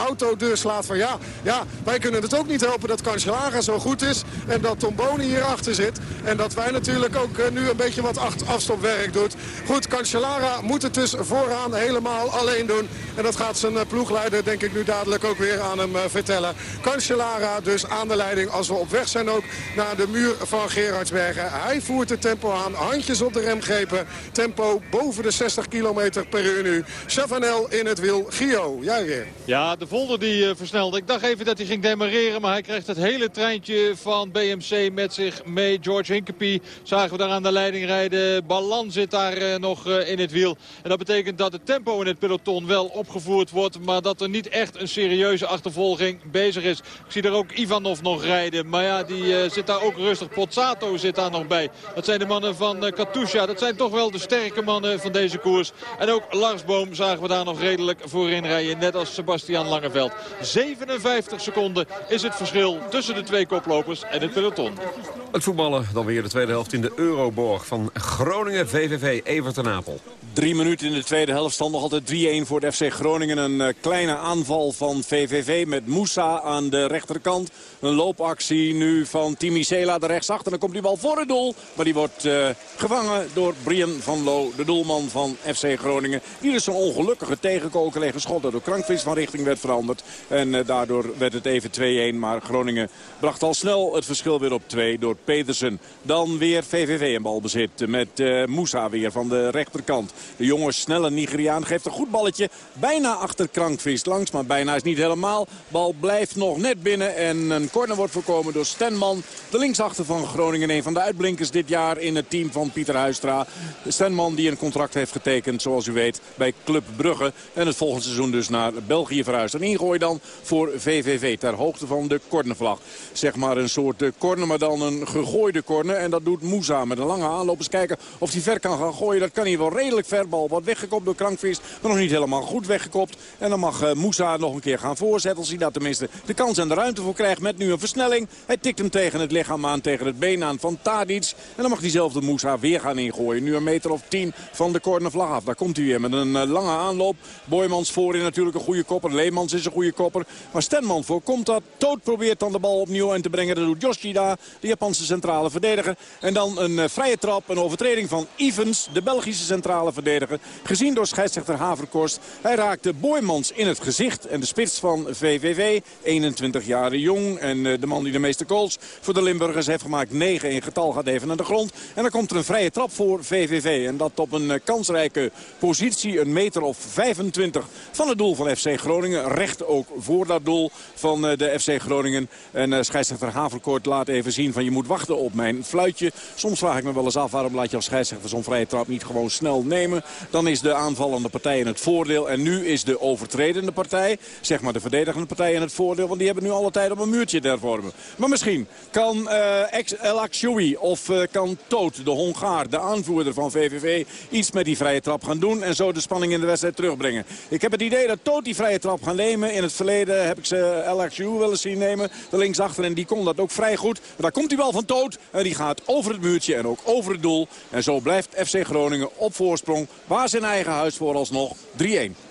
slaat van ja, ja, wij kunnen het ook niet helpen dat Cancellara zo goed is. En dat Tom Boni hierachter zit. En dat wij natuurlijk ook eh, nu een beetje wat afstopwerk doet. Goed, Cancellara moet het dus vooraan helemaal alleen doen. En dat gaat zijn eh, ploegleider denk ik nu dadelijk ook weer aan hem eh, vertellen. Cancellara dus aan de leiding als we op weg zijn ook naar de muur van Gerardsbergen. Hij voert het tempo aan, handjes op de remgrepen. Tempo boven de 60 km per uur nu. Chavanel in het wiel. Gio, jij weer. Ja, de Volder die eh, versnelde. Ik dacht even dat hij ging demareren, maar hij krijgt het hele treintje van BMC met zich mee. George Hinkepie zagen we daar aan de leiding rijden. Ballan zit daar eh, nog eh, in het wiel. En dat betekent dat het tempo in het peloton wel opgevoerd wordt, maar dat er niet echt een serieuze achtervolging bezig is. Ik zie er ook Ivanov nog rijden, maar ja, die zit daar ook rustig. Pozzato zit daar nog bij. Dat zijn de mannen van Katusha. Dat zijn toch wel de sterke mannen van deze koers. En ook Lars Boom zagen we daar nog redelijk voorin rijden. Net als Sebastian Langeveld. 57 seconden is het verschil tussen de twee koplopers en het peloton. Het voetballen dan weer de tweede helft in de Euroborg van Groningen VVV Everton Apel. Drie minuten in de tweede helft stand nog altijd 3-1 voor de FC Groningen. Een eh, kleine aanval van VVV met Moussa aan de rechterkant. Een loopactie nu van Timi Sela de rechtsachter. Dan komt die bal voor het doel. Maar die wordt eh, gevangen door Brian van Loo, de doelman van FC Groningen. Die dus een ongelukkige tegenkoker leggen schot dat door Krankvis van richting werd veranderd. En eh, daardoor werd het even 2-1. Maar Groningen bracht al snel het verschil weer op 2 door Pedersen. Dan weer VVV in balbezit met eh Moussa weer van de rechterkant. De jonge snelle Nigeriaan geeft een goed balletje. Bijna achter Krankvis langs, maar bijna is niet helemaal. Bal blijft nog net binnen en een corner wordt voorkomen door Stenman. De linksachter van Groningen, een van de uitblinkers dit jaar in het team van Pieter Huistra. Stenman die een contract heeft getekend, zoals u weet, bij Club Brugge. En het volgende seizoen dus naar België verhuist. Een ingooi dan voor VVV ter hoogte van de cornervlag. Zeg maar een soort eh, corner, maar dan een gegooide corner. En dat doet Moussa met een lange aanloop. Eens kijken of hij ver kan gaan gooien. Dat kan hij wel redelijk ver. Bal wordt weggekopt door Krankvis. Maar nog niet helemaal goed weggekopt. En dan mag eh, Moussa nog een keer gaan voorzetten. Als hij daar tenminste de kans en de ruimte voor krijgt. Met nu een versnelling. Hij tikt hem tegen het lichaam aan. Tegen het been aan van Tadic. En dan mag diezelfde Moussa weer gaan ingooien. Nu een meter of tien van de cornervlag af. Daar komt hij weer met een eh, lange aanloop. Boymans voorin natuurlijk een goede kopper. Leemans is een goede kopper. Maar Stenman voorkomt dat. Toot probeert dan de bal opnieuw in te brengen. Dat doet Yoshida, de Japanse centrale verdediger. En dan een eh, vrije trap, een overtreding van Evans, de Belgische centrale verdediger. Gezien door scheidsrechter Haverkorst. Hij raakte Boymans in het gezicht. En de spits van VVV, 21 jaar jong. En eh, de man die de meeste goals voor de Limburgers heeft gemaakt. 9 in getal gaat even naar de grond. En dan komt er een vrije trap voor VVV. En dat op een eh, kansrijke positie. Een meter of 25 van het doel van FC Groningen. Recht ook voor dat doel van eh, de FC Groningen. En uh, scheidsrechter Haverkort laat even zien van je moet wachten op mijn fluitje. Soms vraag ik me wel eens af waarom laat je als scheidsrechter zo'n vrije trap niet gewoon snel nemen. Dan is de aanvallende partij in het voordeel. En nu is de overtredende partij, zeg maar de verdedigende partij in het voordeel. Want die hebben nu alle tijd op een muurtje der vormen. Maar misschien kan uh, El Akshoui of kan Toot, de Hongaar, de aanvoerder van VVV... iets met die vrije trap gaan doen en zo de spanning in de wedstrijd terugbrengen. Ik heb het idee dat Toot die vrije trap gaan nemen. In het verleden heb ik ze Akshoui wel eens zien nemen. De linksachter en die kon dat ook vrij goed. Maar daar komt hij wel van Toot en die gaat over het muurtje en ook over het doel. En zo blijft FC Groningen op voorsprong. Waar zijn eigen huis vooralsnog 3-1.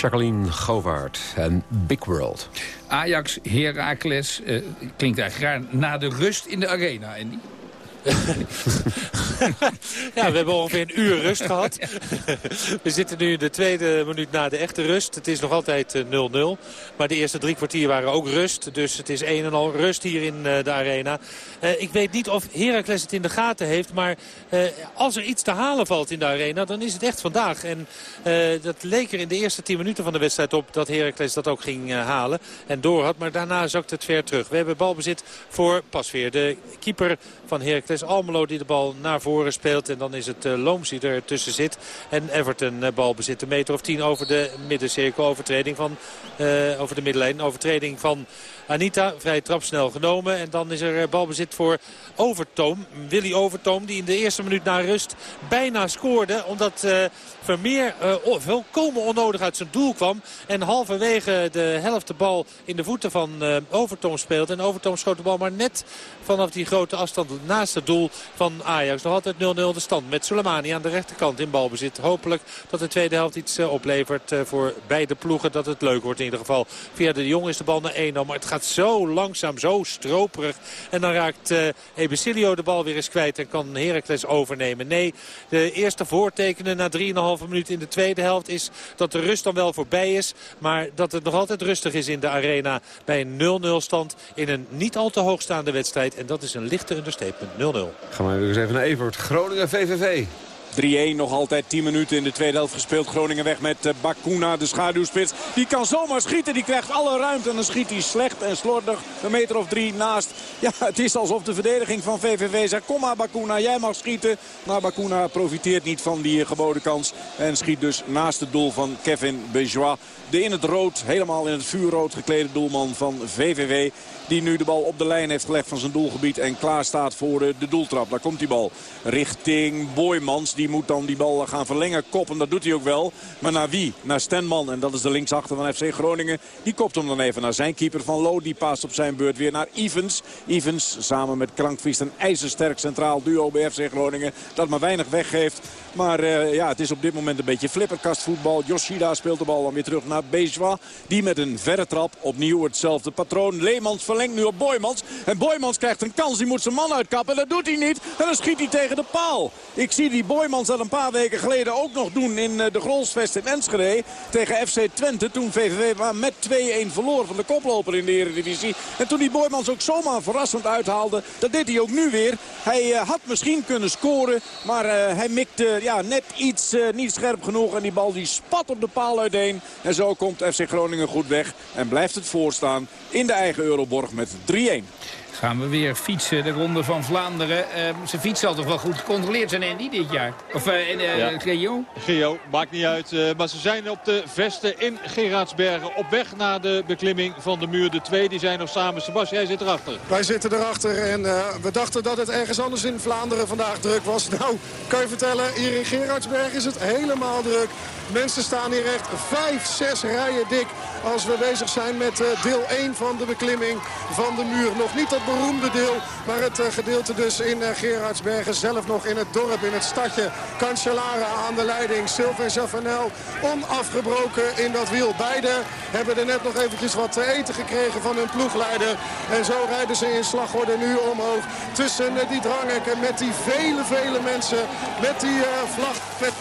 Jacqueline Govaert en Big World. Ajax, Heracles, eh, klinkt eigenlijk raar, na de rust in de arena. En Ja, we hebben ongeveer een uur rust gehad. We zitten nu in de tweede minuut na de echte rust. Het is nog altijd eh, 0-0. Maar de eerste drie kwartier waren ook rust. Dus het is een en al rust hier in eh, de arena. Eh, ik weet niet of Heracles het in de gaten heeft. Maar eh, als er iets te halen valt in de arena, dan is het echt vandaag. En eh, dat leek er in de eerste tien minuten van de wedstrijd op dat Heracles dat ook ging eh, halen. En door had. Maar daarna zakte het ver terug. We hebben balbezit voor Pasveer. De keeper van Heracles Almelo die de bal naar voren speelt. En dan is het uh, Looms die er tussen zit. En Everton uh, bal bezit een meter of tien over de middencirkel. Overtreding van, uh, over de middenlijn. Overtreding van Anita. Vrij trapsnel genomen. En dan is er balbezit voor Overtoom. Willy Overtoom die in de eerste minuut na rust bijna scoorde. Omdat Vermeer volkomen onnodig uit zijn doel kwam. En halverwege de helft de bal in de voeten van uh, Overtoom speelt. En Overtoom schoot de bal maar net vanaf die grote afstand naast het doel van Ajax. Altijd 0-0 de stand met Soleimani aan de rechterkant in balbezit. Hopelijk dat de tweede helft iets oplevert voor beide ploegen. Dat het leuk wordt in ieder geval. Via de Jong is de bal naar 1 maar het gaat zo langzaam, zo stroperig. En dan raakt Ebesilio de bal weer eens kwijt en kan Heracles overnemen. Nee, de eerste voortekenen na 3,5 minuut in de tweede helft is dat de rust dan wel voorbij is. Maar dat het nog altijd rustig is in de arena bij een 0-0 stand in een niet al te hoogstaande wedstrijd. En dat is een lichte understatement. 0-0. Gaan we even naar Evert. Groningen VVV. 3-1, nog altijd 10 minuten in de tweede helft gespeeld. Groningen weg met Bakuna, de schaduwspits. Die kan zomaar schieten, die krijgt alle ruimte. En dan schiet hij slecht en slordig een meter of drie naast. Ja, het is alsof de verdediging van VVV zegt... kom maar Bakuna, jij mag schieten. Maar Bakuna profiteert niet van die geboden kans. En schiet dus naast het doel van Kevin Bejois. De in het rood, helemaal in het vuurrood geklede doelman van VVV. Die nu de bal op de lijn heeft gelegd van zijn doelgebied. En klaar staat voor de, doeltrap. Daar komt die bal richting Boymans. Die moet dan die bal gaan verlengen. Koppen, dat doet hij ook wel. Maar naar wie? Naar Stenman. En dat is de linksachter van FC Groningen. Die kopt hem dan even naar zijn keeper van Lo. Die paast op zijn beurt weer naar Evans. Evans samen met Krankvist een ijzersterk centraal duo bij FC Groningen. Dat maar weinig weggeeft. Maar uh, ja, het is op dit moment een beetje flipperkastvoetbal. Yoshida speelt de bal dan weer terug naar Bejois. Die met een verre trap opnieuw hetzelfde patroon. Leemans verlengt nu op Boymans. En Boymans krijgt een kans. Die moet zijn man uitkappen. Dat doet hij niet. En dan schiet hij tegen de paal. Ik zie die Boymans dat een paar weken geleden ook nog doen in de Grolsvest in Enschede. Tegen FC Twente. Toen VVV maar met 2-1 verloor van de koploper in de Eredivisie. En toen die Boymans ook zomaar verrassend uithaalde. Dat deed hij ook nu weer. Hij uh, had misschien kunnen scoren. Maar hij mikte ja, net iets uh, niet scherp genoeg. En die bal die spat op de paal uiteen. En zo komt FC Groningen goed weg. En blijft het voorstaan in de eigen Euroborg met 3-1 gaan we weer fietsen, de Ronde van Vlaanderen. Uh, zijn fiets zal toch wel goed gecontroleerd zijn, Andy, dit jaar? Of uh, uh, ja. Geo? Geo, maakt niet uit. Uh, maar ze zijn op de vesten in Gerardsbergen op weg naar de beklimming van de muur. De twee die zijn nog samen. Sebastian, jij zit erachter. Wij zitten erachter en we dachten dat het ergens anders in Vlaanderen vandaag druk was. Nou, kan je vertellen, hier in Gerardsbergen is het helemaal druk. Mensen staan hier echt vijf, zes rijen dik als we bezig zijn met deel 1 van de beklimming van de muur. Nog niet dat beroemde deel. Maar het uh, gedeelte dus in uh, Gerardsbergen. Zelf nog in het dorp, in het stadje. Cancellara aan de leiding. Sylvain Chavanel onafgebroken in dat wiel. Beide hebben er net nog eventjes wat te eten gekregen van hun ploegleider. En zo rijden ze in slagorde nu omhoog. Tussen uh, die dranghekken met die vele, vele mensen. Met die vlag, met.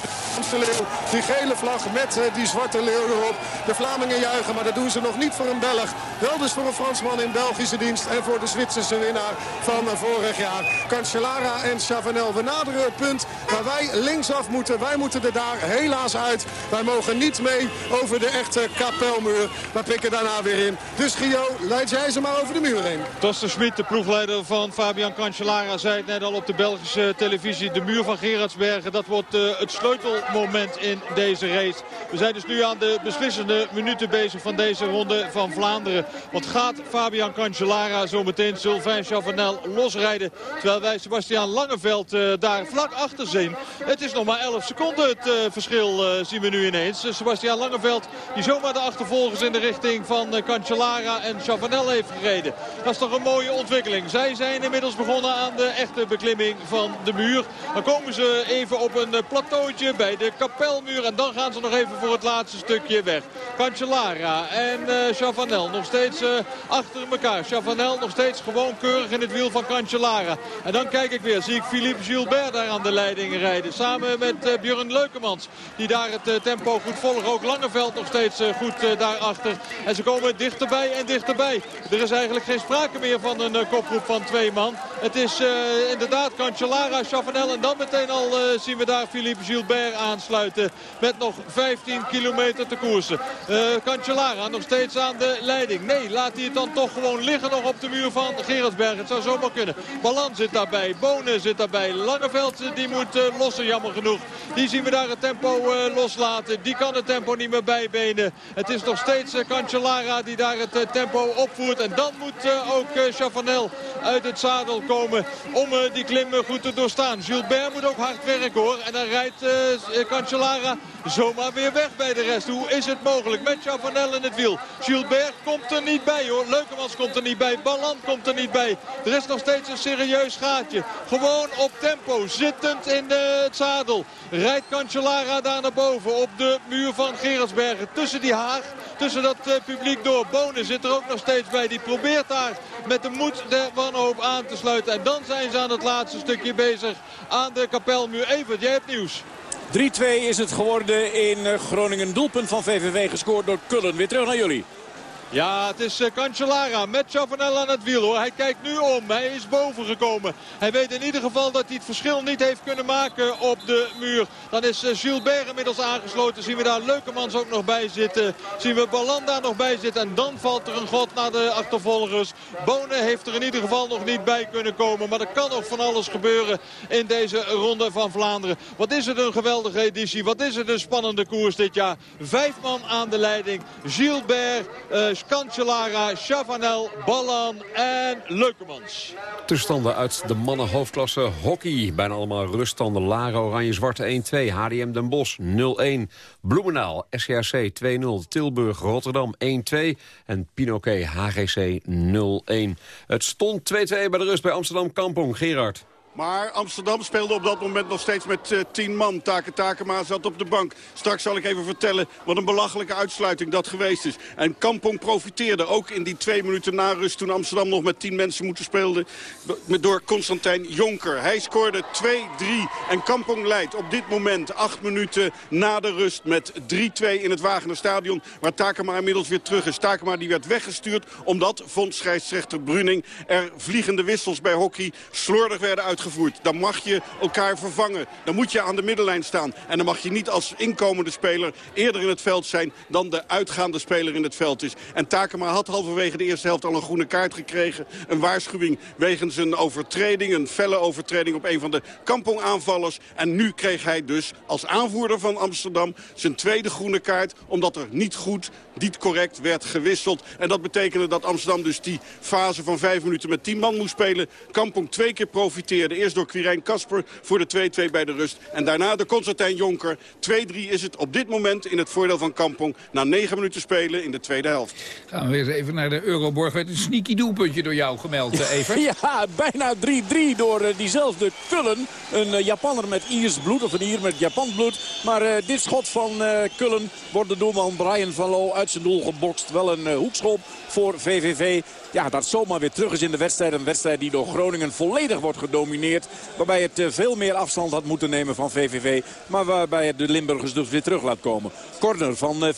Die gele vlag met die zwarte leeuw erop. De Vlamingen juichen, maar dat doen ze nog niet voor een Belg. Wel dus voor een Fransman in Belgische dienst en voor de Zwitserse winnaar van vorig jaar. Cancellara en Chavanel. We naderen het punt waar wij linksaf moeten. Wij moeten er daar helaas uit. Wij mogen niet mee over de echte kapelmuur. We pikken daarna weer in. Dus Gio, leid jij ze maar over de muur heen. Toster Smit, de ploegleider van Fabian Cancellara, zei het net al op de Belgische televisie. De muur van Gerardsbergen, dat wordt uh, het sleutelmoment in deze race. We zijn dus nu aan de beslissende minuten bezig van deze ronde van Vlaanderen. Want gaat Fabian Cancellara zo meteen Sylvain Chavanel losrijden. Terwijl wij Sebastian Langeveld uh, daar vlak achter zien. Het is nog maar 11 seconden het uh, verschil uh, zien we nu ineens. Sebastian Langeveld die zomaar de achtervolgers in de richting van Cancellara en Chavanel heeft gereden. Dat is toch een mooie ontwikkeling. Zij zijn inmiddels begonnen aan de echte beklimming van de muur. Dan komen ze even op een plateautje bij de kapelmuur. En dan gaan ze nog even voor het laatste stukje weg. Cancellara en Chavanel nog steeds achter elkaar. Chavanel nog steeds gewoon keurig in het wiel van Cancellara. En dan kijk ik weer, zie ik Philippe Gilbert daar aan de leiding rijden. Samen met uh, Björn Leukemans, die daar het uh, tempo goed volgt. Ook Langeveld nog steeds uh, goed daarachter. En ze komen dichterbij en dichterbij. Er is eigenlijk geen sprake meer van een kopgroep van twee man. Het is inderdaad Cancellara, Chavanel en dan meteen al zien we daar Philippe Gilbert aansluiten met nog 15 kilometer te koersen. Cancellara nog steeds aan de leiding. Nee, laat hij het dan toch gewoon liggen nog op de muur van Gerardsberg. Het zou zomaar kunnen. Ballan zit daarbij, Bonen zit daarbij. Langeveld die moet uh, lossen, jammer genoeg. Die zien we daar het tempo uh, loslaten. Die kan het tempo niet meer bijbenen. Het is nog steeds Cancellara die daar het tempo opvoert. En dan moet ook Chavanel uit het zadel komen om die klim goed te doorstaan. Gilbert moet ook hard werken hoor. En dan rijdt Cancellara zomaar weer weg bij de rest. Hoe is het mogelijk met Chavanel in het wiel? Gilbert komt er niet bij hoor. Leukemans komt er niet bij. Balland komt er niet bij. Er is nog steeds een serieus gaatje. Gewoon op tempo. Zittend in de, het zadel. Rijdt Cancellara daar naar boven op de muur van Gerardsbergen. Tussen die haag, tussen dat uh, publiek door. Bonen zit er ook nog steeds bij. Die probeert daar met de moed de wanhoop aan te sluiten. En dan zijn ze aan het laatste stukje bezig aan de kapelmuur. Evert, jij hebt nieuws. 3-2 is het geworden in eh, Groningen. Doelpunt van VVV gescoord door Kullen. Weer terug naar jullie. Ja, het is uh, Cancellara met Chavanel aan het wiel hoor. Hij kijkt nu om. Hij is boven gekomen. Hij weet in ieder geval dat hij het verschil niet heeft kunnen maken op de muur. Dan is uh, Gilbert inmiddels aangesloten. Zien we daar Leukemans ook nog bij zitten. Zien we Balanda nog bij zitten. En dan valt er een god naar de achtervolgers. Bonen heeft er in ieder geval nog niet bij kunnen komen. Maar er kan nog van alles gebeuren in deze ronde van Vlaanderen. Wat is het een geweldige editie. Wat is het een spannende koers dit jaar. Vijf man aan de leiding. Gilbert... Uh, Cancellara, Chavanel, Ballan en Leukemans. Tussenstanden uit de mannen hoofdklasse hockey. Bijna allemaal ruststanden. Laren, Oranje, Zwarte 1-2. HDM Den Bosch 0-1. Bloemenaal, SCRC 2-0. Tilburg, Rotterdam 1-2. En Pinoquet, HGC 0-1. Het stond 2-2 bij de rust bij Amsterdam Kampong. Gerard. Maar Amsterdam speelde op dat moment nog steeds met uh, tien man. Take Takema zat op de bank. Straks zal ik even vertellen wat een belachelijke uitsluiting dat geweest is. En Kampong profiteerde ook in die twee minuten na rust... toen Amsterdam nog met tien mensen moeten spelen... door Constantijn Jonker. Hij scoorde 2-3 en Kampong leidt op dit moment acht minuten na de rust... met 3-2 in het Wagener Stadion, waar Takema inmiddels weer terug is. Takema die werd weggestuurd omdat, vond scheidsrechter Bruning... er vliegende wissels bij hockey slordig werden dan mag je elkaar vervangen. Dan moet je aan de middenlijn staan. En dan mag je niet als inkomende speler eerder in het veld zijn... dan de uitgaande speler in het veld is. En Takema had halverwege de eerste helft al een groene kaart gekregen. Een waarschuwing wegens een overtreding, een felle overtreding... op een van de Kampong-aanvallers. En nu kreeg hij dus als aanvoerder van Amsterdam zijn tweede groene kaart... omdat er niet goed, niet correct werd gewisseld. En dat betekende dat Amsterdam dus die fase van vijf minuten met tien man moest spelen. Kampong twee keer profiteerde Eerst door Quirijn Kasper voor de 2-2 bij de rust. En daarna de Constantijn Jonker. 2-3 is het op dit moment in het voordeel van Kampong. Na 9 minuten spelen in de tweede helft. Gaan we weer even naar de Euroborg. Met een sneaky doelpuntje door jou gemeld, eh, Evert. ja, bijna 3-3 door uh, diezelfde Kullen. Een uh, Japanner met Iers bloed, of een Ier met Japans bloed. Maar uh, dit schot van Kullen wordt de doelman Brian van Loo uit zijn doel gebokst. Wel een hoekschop voor VVV. Ja, dat zomaar weer terug is in de wedstrijd. Een wedstrijd die door Groningen volledig wordt gedomineerd. Waarbij het eh, veel meer afstand had moeten nemen van VVV. Maar waarbij het de Limburgers dus weer terug laat komen. Corner van uh,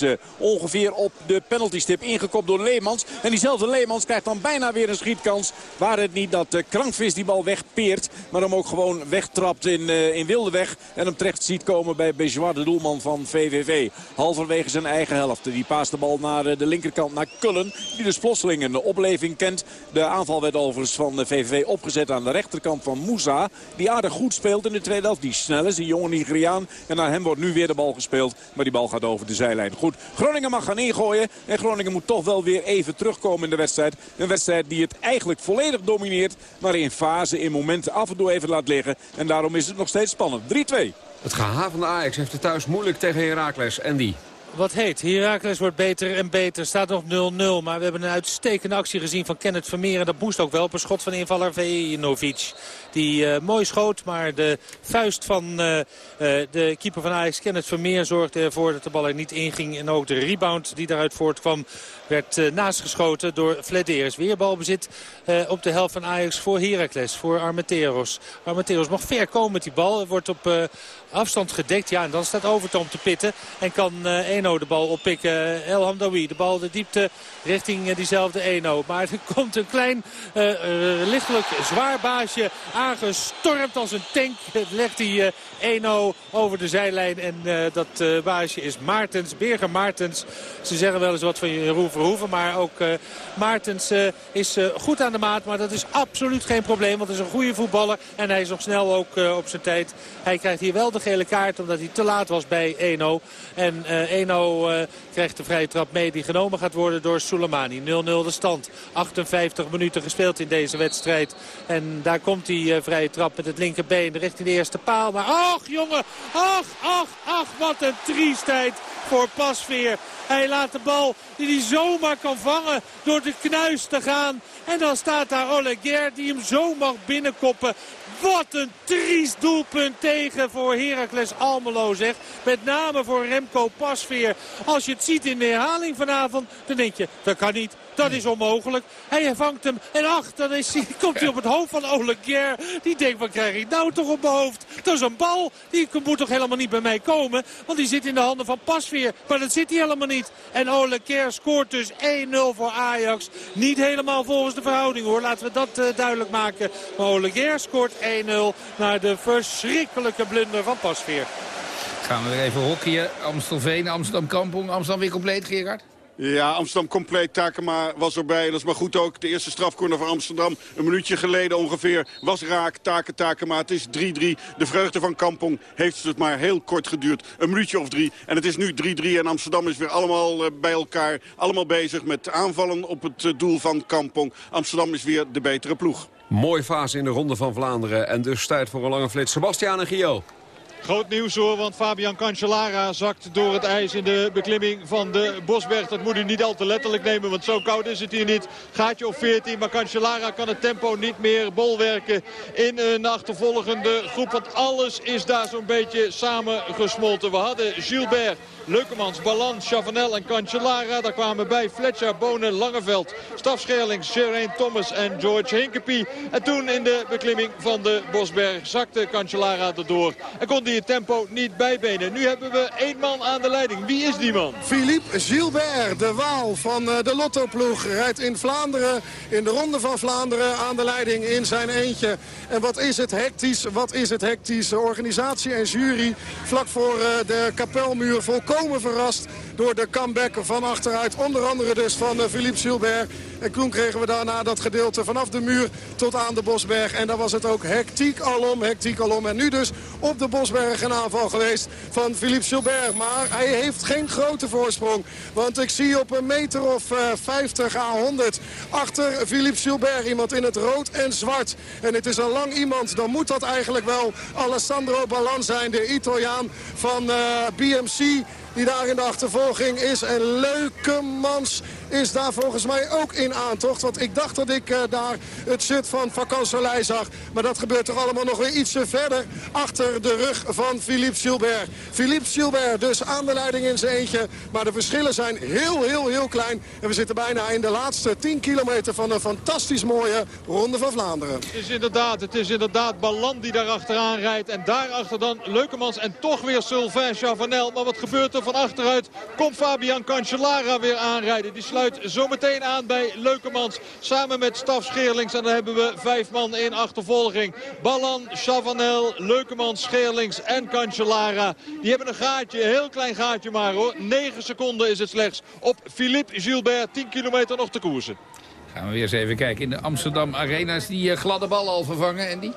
Uh, ongeveer op de penaltystip ingekopt door Leemans. En diezelfde Leemans krijgt dan bijna weer een schietkans. Waar het niet dat Krankvis die bal wegpeert. Maar hem ook gewoon wegtrapt in, in Wildeweg. En hem terecht ziet komen bij Bejois, de doelman van VVV. Halverwege zijn eigen helft. Die paast de bal naar de linkerkant, naar Kullen. Die dus plotseling een opleving kent. De aanval werd overigens van de VVV opgezet aan de rechterkant van Moussa. Die aardig goed speelt in de tweede helft. Die snel is, die jonge Nigeriaan. En naar hem wordt nu weer de bal gespeeld. Maar die bal gaat over de zijlijn. Goed, Groningen mag gaan ingooien. En Groningen moet toch wel weer even terugkomen in de wedstrijd. Een wedstrijd die het eigenlijk volledig domineert. Maar in fase, in momenten af en toe even laat liggen. En daarom is het nog steeds spannend. 3-2. Het gehavende Ajax heeft het thuis moeilijk tegen Heracles. Andy wat heet. Heracles wordt beter en beter. Staat nog 0-0. Maar we hebben een uitstekende actie gezien van Kenneth Vermeer. En dat moest ook wel op een schot van invaller Vejinovic. Die uh, mooi schoot, maar de vuist van uh, uh, de keeper van Ajax, Kenneth Vermeer, zorgde ervoor dat de bal er niet inging. En ook de rebound die daaruit voortkwam werd naastgeschoten door Flederis. Weer balbezit op de helft van Ajax voor Heracles, voor Armenteros. Armenteros mag ver komen met die bal. Wordt op afstand gedekt. Ja, en dan staat Overtoom te pitten. En kan 1-0 De bal oppikken. El Hamdawi, de bal de diepte richting diezelfde Eno. Maar er komt een klein, uh, lichtelijk zwaar baasje aangestormd als een tank. Legt hij Eno over de zijlijn en dat baasje is Maartens, Birger Maartens. Ze zeggen wel eens wat van Jeroen Verhoeven, maar ook Maartens is goed aan de maat. Maar dat is absoluut geen probleem, want het is een goede voetballer en hij is nog snel ook op zijn tijd. Hij krijgt hier wel de gele kaart omdat hij te laat was bij Eno. En Eno krijgt de vrije trap mee die genomen gaat worden door Soleimani. 0-0 de stand. 58 minuten gespeeld in deze wedstrijd. En daar komt die uh, vrije trap met het linkerbeen richting de eerste paal. Maar ach jongen, ach, ach, ach, wat een triestheid voor Pasveer. Hij laat de bal die hij zomaar kan vangen door de knuis te gaan. En dan staat daar Oleguer die hem zo mag binnenkoppen. Wat een triest doelpunt tegen voor Heracles Almelo zeg. Met name voor Remco Pasveer. Als je het ziet in de herhaling vanavond, dan denk je, dat kan niet. Dat is onmogelijk. Hij vangt hem. En ach, dan is komt hij op het hoofd van Ole Guer. Die denkt, wat krijg ik nou toch op mijn hoofd? Dat is een bal. Die moet toch helemaal niet bij mij komen. Want die zit in de handen van Pasveer. Maar dat zit hij helemaal niet. En Ole Guer scoort dus 1-0 voor Ajax. Niet helemaal volgens de verhouding hoor. Laten we dat uh, duidelijk maken. Maar Ole Guer scoort 1-0 naar de verschrikkelijke blunder van Pasveer. Gaan we weer even hockeyen. Amstelveen, Amsterdam Kampong. Amsterdam weer compleet, Gerard? Ja, Amsterdam compleet. Takema was erbij. En dat is maar goed ook. De eerste strafcorner voor Amsterdam. Een minuutje geleden ongeveer was raak. Taken, Takema. Het is 3-3. De vreugde van Kampong heeft het maar heel kort geduurd. Een minuutje of drie. En het is nu 3-3. En Amsterdam is weer allemaal eh, bij elkaar. Allemaal bezig met aanvallen op het eh, doel van Kampong. Amsterdam is weer de betere ploeg. Mooie fase in de Ronde van Vlaanderen. En dus tijd voor een lange flits. Sebastian en Gio. Groot nieuws hoor, want Fabian Cancellara zakt door het ijs in de beklimming van de Bosberg. Dat moet u niet al te letterlijk nemen, want zo koud is het hier niet. Gaatje op 14, maar Cancellara kan het tempo niet meer bolwerken in een achtervolgende groep. Want alles is daar zo'n beetje samengesmolten. We hadden Gilbert Leukemans, Balans, Chavanel en Cancellara. Daar kwamen bij Fletcher, Bonen, Langeveld, Stafscherlings, Geraint Thomas en George Hinkepie. En toen in de beklimming van de Bosberg zakte Cancellara erdoor. En kon hij het tempo niet bijbenen. Nu hebben we één man aan de leiding. Wie is die man? Philippe Gilbert, de Waal van eh, de Lottoploeg. Rijdt in Vlaanderen, in de Ronde van Vlaanderen aan de leiding in zijn eentje. En wat is het hectisch, wat is het hectisch. Organisatie en jury vlak voor eh, de kapelmuur volkomen verrast door de comeback van achteruit. Onder andere dus van eh, Philippe Gilbert. En toen kregen we daarna dat gedeelte vanaf de muur tot aan de Bosberg. En daar was het ook hectiek alom, hectiek alom. En nu dus op de Bosberg een aanval geweest van Philippe Gilbert. Maar hij heeft geen grote voorsprong. Want ik zie op een meter of uh, 50 à 100 achter Philippe Gilbert iemand in het rood en zwart. En het is een lang iemand. Dan moet dat eigenlijk wel Alessandro Ballan zijn, de Italiaan van uh, BMC die daar in de achtervolging is. En Leukemans is daar volgens mij ook in aantocht. Want ik dacht dat ik uh, daar het shirt van Vakansolei zag. Maar dat gebeurt toch allemaal nog weer ietsje verder achter de rug van Philippe Gilbert. Philippe Gilbert dus aan de leiding in zijn eentje. Maar de verschillen zijn heel, heel, heel klein. En we zitten bijna in de laatste 10 kilometer van een fantastisch mooie Ronde van Vlaanderen. Het is inderdaad, het is inderdaad Balland die daar achteraan rijdt. En daarachter dan Leukemans en toch weer Sylvain Chavanel. Maar wat gebeurt er van achteruit? Komt Fabian Cancellara weer aanrijden. Die sluit zometeen aan bij Leukemans. Samen met Staf Scheerlings. En dan hebben we vijf man in achtervolging. Ballan, Chavanel, Leukemans, Scheerlings en Cancellara. Die hebben een gaatje, een heel klein gaatje maar hoor. 9 seconden is het slechts op Philippe Gilbert. 10 kilometer nog te koersen. Gaan we weer eens even kijken. In de Amsterdam Arena is die uh, gladde bal al vervangen, Andy?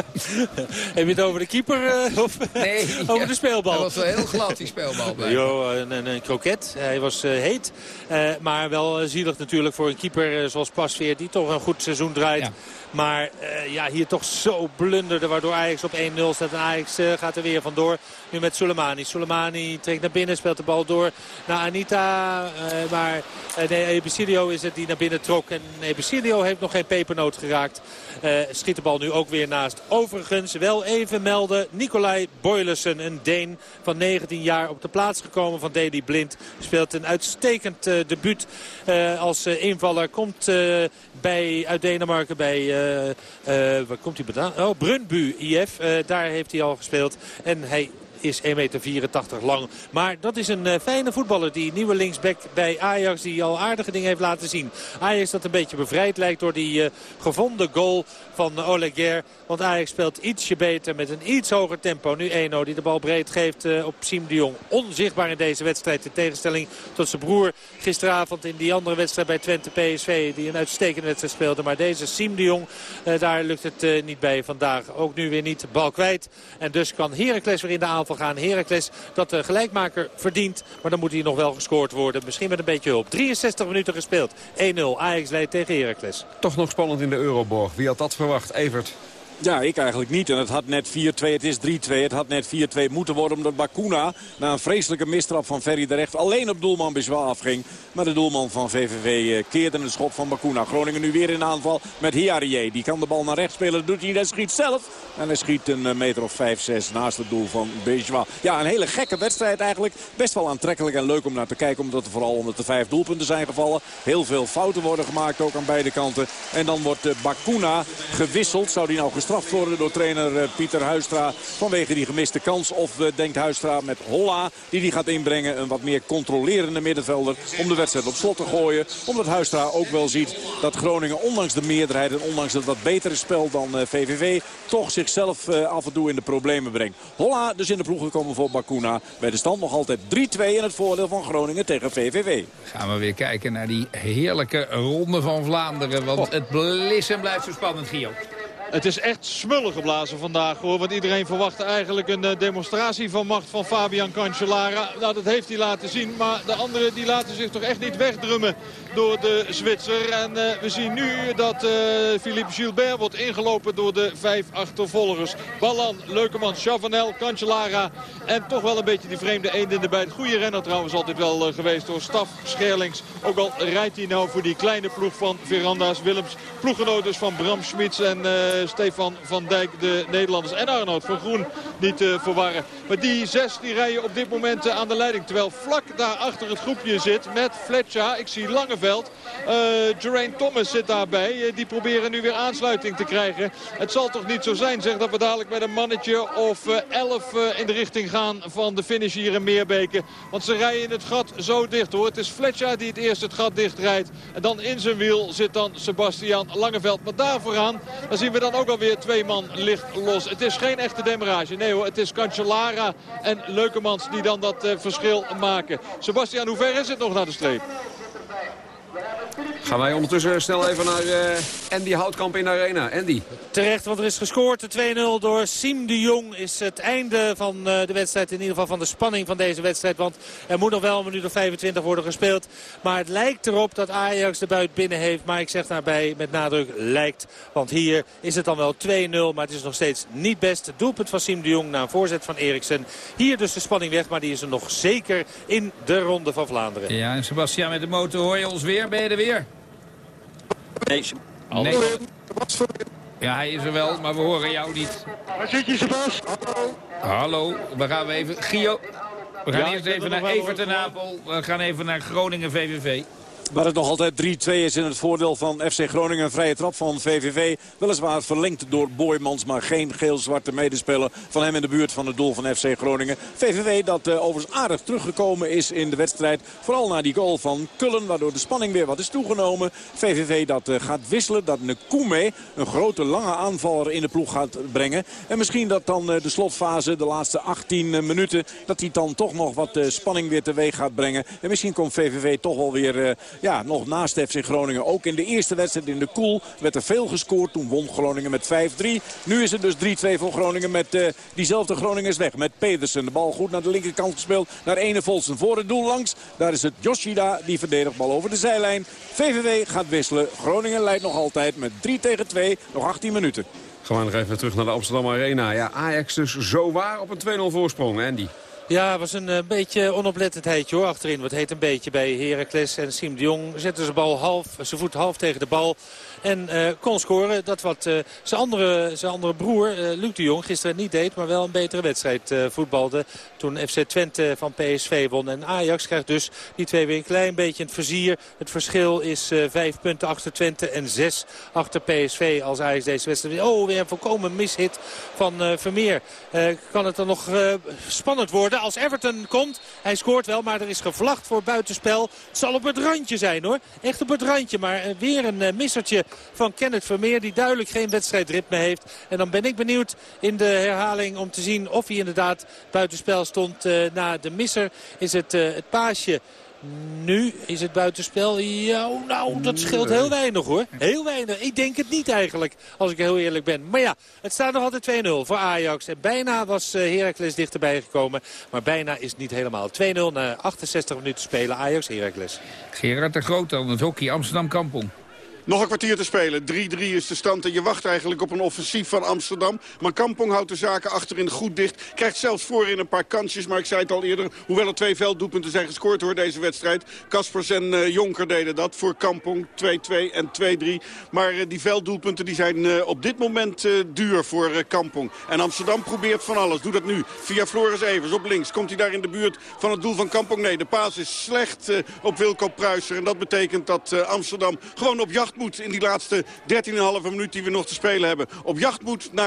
Heb je het over de keeper uh, of nee, over ja, de speelbal? Dat was wel heel glad, die speelbal. Jo, een, een, een, kroket. Hij was uh, heet. maar wel zielig natuurlijk voor een keeper zoals Pasveer... die toch een goed seizoen draait. Ja. Maar uh, ja, hier toch zo blunderde waardoor Ajax op 1-0 staat. En Ajax uh, gaat er weer vandoor. Nu met Soleimani. Soleimani trekt naar binnen, speelt de bal door naar Anita. Uh, maar nee, Ebicilio is het die naar binnen trok. En Ebicilio heeft nog geen pepernoot geraakt. schiet de bal nu ook weer naast. Overigens wel even melden. Nicolai Boylussen, een Deen van 19 jaar op de plaats gekomen van Deli Blind. Speelt een uitstekend debuut als invaller. Komt bij, uit Denemarken bij... Uh, waar komt hij vandaan? Oh, Brunbu IF. Uh, daar heeft hij al gespeeld. En hij is 1,84 meter lang. Maar dat is een fijne voetballer, die nieuwe linksback bij Ajax... die al aardige dingen heeft laten zien. Ajax dat een beetje bevrijd lijkt door die gevonden goal van Oleg Ger. Want Ajax speelt ietsje beter met een iets hoger tempo. Nu Eno die de bal breed geeft op Siem de Jong. Onzichtbaar in deze wedstrijd in tegenstelling tot zijn broer gisteravond in die andere wedstrijd bij Twente PSV. Die een uitstekende wedstrijd speelde. Maar deze Siem de Jong, eh, daar lukt het eh, niet bij vandaag. Ook nu weer niet bal kwijt. En dus kan Heracles weer in de aanval gaan. Heracles dat de gelijkmaker verdient. Maar dan moet hij nog wel gescoord worden. Misschien met een beetje hulp. 63 minuten gespeeld. 1-0. Ajax leidt tegen Heracles. Toch nog spannend in de Euroborg. Wie had dat verwacht? Evert. Ja, ik eigenlijk niet. En het had net 4-2, het is 3-2. Het had net 4-2 moeten worden omdat Bakuna na een vreselijke mistrap van Ferry de Recht alleen op doelman Biswa afging. Maar de doelman van VVV eh, keerde een schot van Bakuna. Groningen nu weer in aanval met Hiarie. Die kan de bal naar rechts spelen. Dat doet hij. Hij schiet zelf. En hij schiet een eh, meter of 5, 6 naast het doel van Bejois. Ja, een hele gekke wedstrijd eigenlijk. Best wel aantrekkelijk en leuk om naar te kijken. Omdat er vooral omdat de vijf doelpunten zijn gevallen. Heel veel fouten worden gemaakt ook aan beide kanten. En dan wordt eh, Bakuna gewisseld. Zou die nou gestraft worden door trainer Pieter Huistra. Vanwege die gemiste kans. Of denkt Huistra met Holla die die gaat inbrengen. Een wat meer controlerende middenvelder. Om de wedstrijd op slot te gooien. Omdat Huistra ook wel ziet dat Groningen ondanks de meerderheid... en ondanks het wat betere spel dan VVV... toch zichzelf af en toe in de problemen brengt. Holla dus in de ploeg gekomen voor Bakuna. Bij de stand nog altijd 3-2 in het voordeel van Groningen tegen VVV. Gaan we weer kijken naar die heerlijke ronde van Vlaanderen. Want het blissen blijft zo spannend, Gio. Het is echt smullen geblazen vandaag hoor. Want iedereen verwachtte eigenlijk een eh, demonstratie van macht van Fabian Cancellara. Nou, dat heeft hij laten zien. Maar de anderen die laten zich toch echt niet wegdrummen door de Zwitser. En uh, we zien nu dat uh, Philippe Gilbert wordt ingelopen door de vijf achtervolgers. Ballan, Leukeman, Chavanel, Cancellara. En toch wel een beetje die vreemde eend in de bijt. Goede renner trouwens altijd wel geweest door Staf Scherlings. Ook al rijdt hij nou voor die kleine ploeg van Veranda's Willems. Ploeggenoot dus van Bram Schmitz en Stefan van Dijk, de Nederlanders. En Arnoud van Groen niet te verwarren. Maar die zes die rijden op dit moment aan de leiding. Terwijl vlak daar achter het groepje zit met Fletcher. Ik zie Langeveld. Uh, Geraint Thomas zit daarbij. Uh, die proberen nu weer aansluiting te krijgen. Het zal toch niet zo zijn zeg dat we dadelijk met een mannetje of uh, elf in de richting gaan van de finish hier in Meerbeke. Want ze rijden in het gat zo dicht hoor. Het is Fletcher die het eerst het gat dicht rijdt. En dan in zijn wiel zit dan Sebastian Langeveld. Maar daar vooraan dan zien we dan ook alweer twee man licht los. Het is geen echte demarage. Nee hoor, het is Cancellara en Leukemans die dan dat verschil maken. Sebastian, hoe ver is het nog naar de streep? Gaan wij ondertussen snel even naar uh, Andy Houtkamp in de arena. Andy. Terecht, want er is gescoord. De 2-0 door Siem de Jong is het einde van uh, de wedstrijd. In ieder geval van de spanning van deze wedstrijd. Want er moet nog wel een minuut of 25 worden gespeeld. Maar het lijkt erop dat Ajax de buit binnen heeft. Maar ik zeg daarbij met nadruk lijkt. Want hier is het dan wel 2-0. Maar het is nog steeds niet best. Het doelpunt van Siem de Jong na een voorzet van Eriksen. Hier dus de spanning weg. Maar die is er nog zeker in de Ronde van Vlaanderen. Ja, en Sebastian met de motor hoor je ons weer. Ben je er weer? Nee. nee. Ja, hij is er wel, maar we horen jou niet. Waar zit je, Sebas? Hallo. Hallo, we gaan even... Gio, we gaan ja, eerst even naar Evert en Apel. We gaan even naar Groningen VVV. Waar het nog altijd 3-2 is in het voordeel van FC Groningen. Een vrije trap van VVV. Weliswaar verlengd door Boymans. Maar geen geel-zwarte medespeler van hem in de buurt van het doel van FC Groningen. VVV dat uh, overigens aardig teruggekomen is in de wedstrijd. Vooral na die goal van Kullen. Waardoor de spanning weer wat is toegenomen. VVV dat uh, gaat wisselen. Dat Nekume een grote lange aanvaller in de ploeg gaat brengen. En misschien dat dan uh, de slotfase, de laatste 18 minuten. Dat hij dan toch nog wat spanning weer teweeg gaat brengen. En misschien komt VVV toch wel weer ja, nog naast FC Groningen. Ook in de eerste wedstrijd in de koel werd er veel gescoord. Toen won Groningen met 5-3. Nu is het dus 3-2 voor Groningen met uh, diezelfde Groningers weg. Met Pedersen. De bal goed naar de linkerkant gespeeld. Naar Ene Volsen voor het doel langs. Daar is het Yoshida die verdedigt bal over de zijlijn. VVV gaat wisselen. Groningen leidt nog altijd met 3 tegen 2. Nog 18 minuten. Gaan we nog even terug naar de Amsterdam Arena. Ja, Ajax dus zo waar op een 2-0 voorsprong, Andy. Ja, was een uh, beetje onoplettendheidje hoor achterin. Wat heet een beetje bij Heracles en Siem de Jong. Zetten ze bal half, zijn voet half tegen de bal. En uh, kon scoren. Dat wat uh, zijn, andere, zijn andere broer, Luc de Jong, gisteren niet deed. Maar wel een betere wedstrijd voetbalde. Toen FC Twente van PSV won. En Ajax krijgt dus die twee weer een klein beetje het vizier. Het verschil is vijf punten achter Twente en zes achter PSV. Als Ajax deze wedstrijd... Oh, weer een volkomen mishit van Vermeer. kan het dan nog spannend worden als Everton komt. Hij scoort wel, maar er is gevlacht voor buitenspel. Het zal op het randje zijn hoor. Echt op het randje. Maar weer een missertje van Kenneth Vermeer. Die duidelijk geen wedstrijdritme heeft. En dan ben ik benieuwd in de herhaling om te zien of hij inderdaad buitenspel stond. Uh, na de misser is het, het paasje. Nu is het buitenspel. Ja, nou, dat scheelt heel weinig hoor. Heel weinig. Ik denk het niet eigenlijk, als ik heel eerlijk ben. Maar ja, het staat nog altijd 2-0 voor Ajax. En bijna was uh, Heracles dichterbij gekomen. Maar bijna is het niet helemaal. 2-0 na 68 minuten spelen Ajax-Heracles. Gerard de Groot dan, het hockey Amsterdam-Kampong. Nog een kwartier te spelen. 3-3 is de stand en je wacht eigenlijk op een offensief van Amsterdam. Maar Kampong houdt de zaken achterin goed dicht. Krijgt zelfs voorin een paar kansjes. Maar ik zei het al eerder, hoewel er twee velddoelpunten zijn gescoord door deze wedstrijd. Kaspers en uh, Jonker deden dat voor Kampong. 2-2 en 2-3. Maar uh, die velddoelpunten die zijn uh, op dit moment duur voor Kampong. En Amsterdam probeert van alles. Doet dat nu via Floris Evers op links. Komt hij daar in de buurt van het doel van Kampong? Nee, de paas is slecht op Wilco Pruiser. En dat betekent dat Amsterdam gewoon op moet in die laatste 13,5 minuut die we nog te spelen hebben. Op jacht moet naar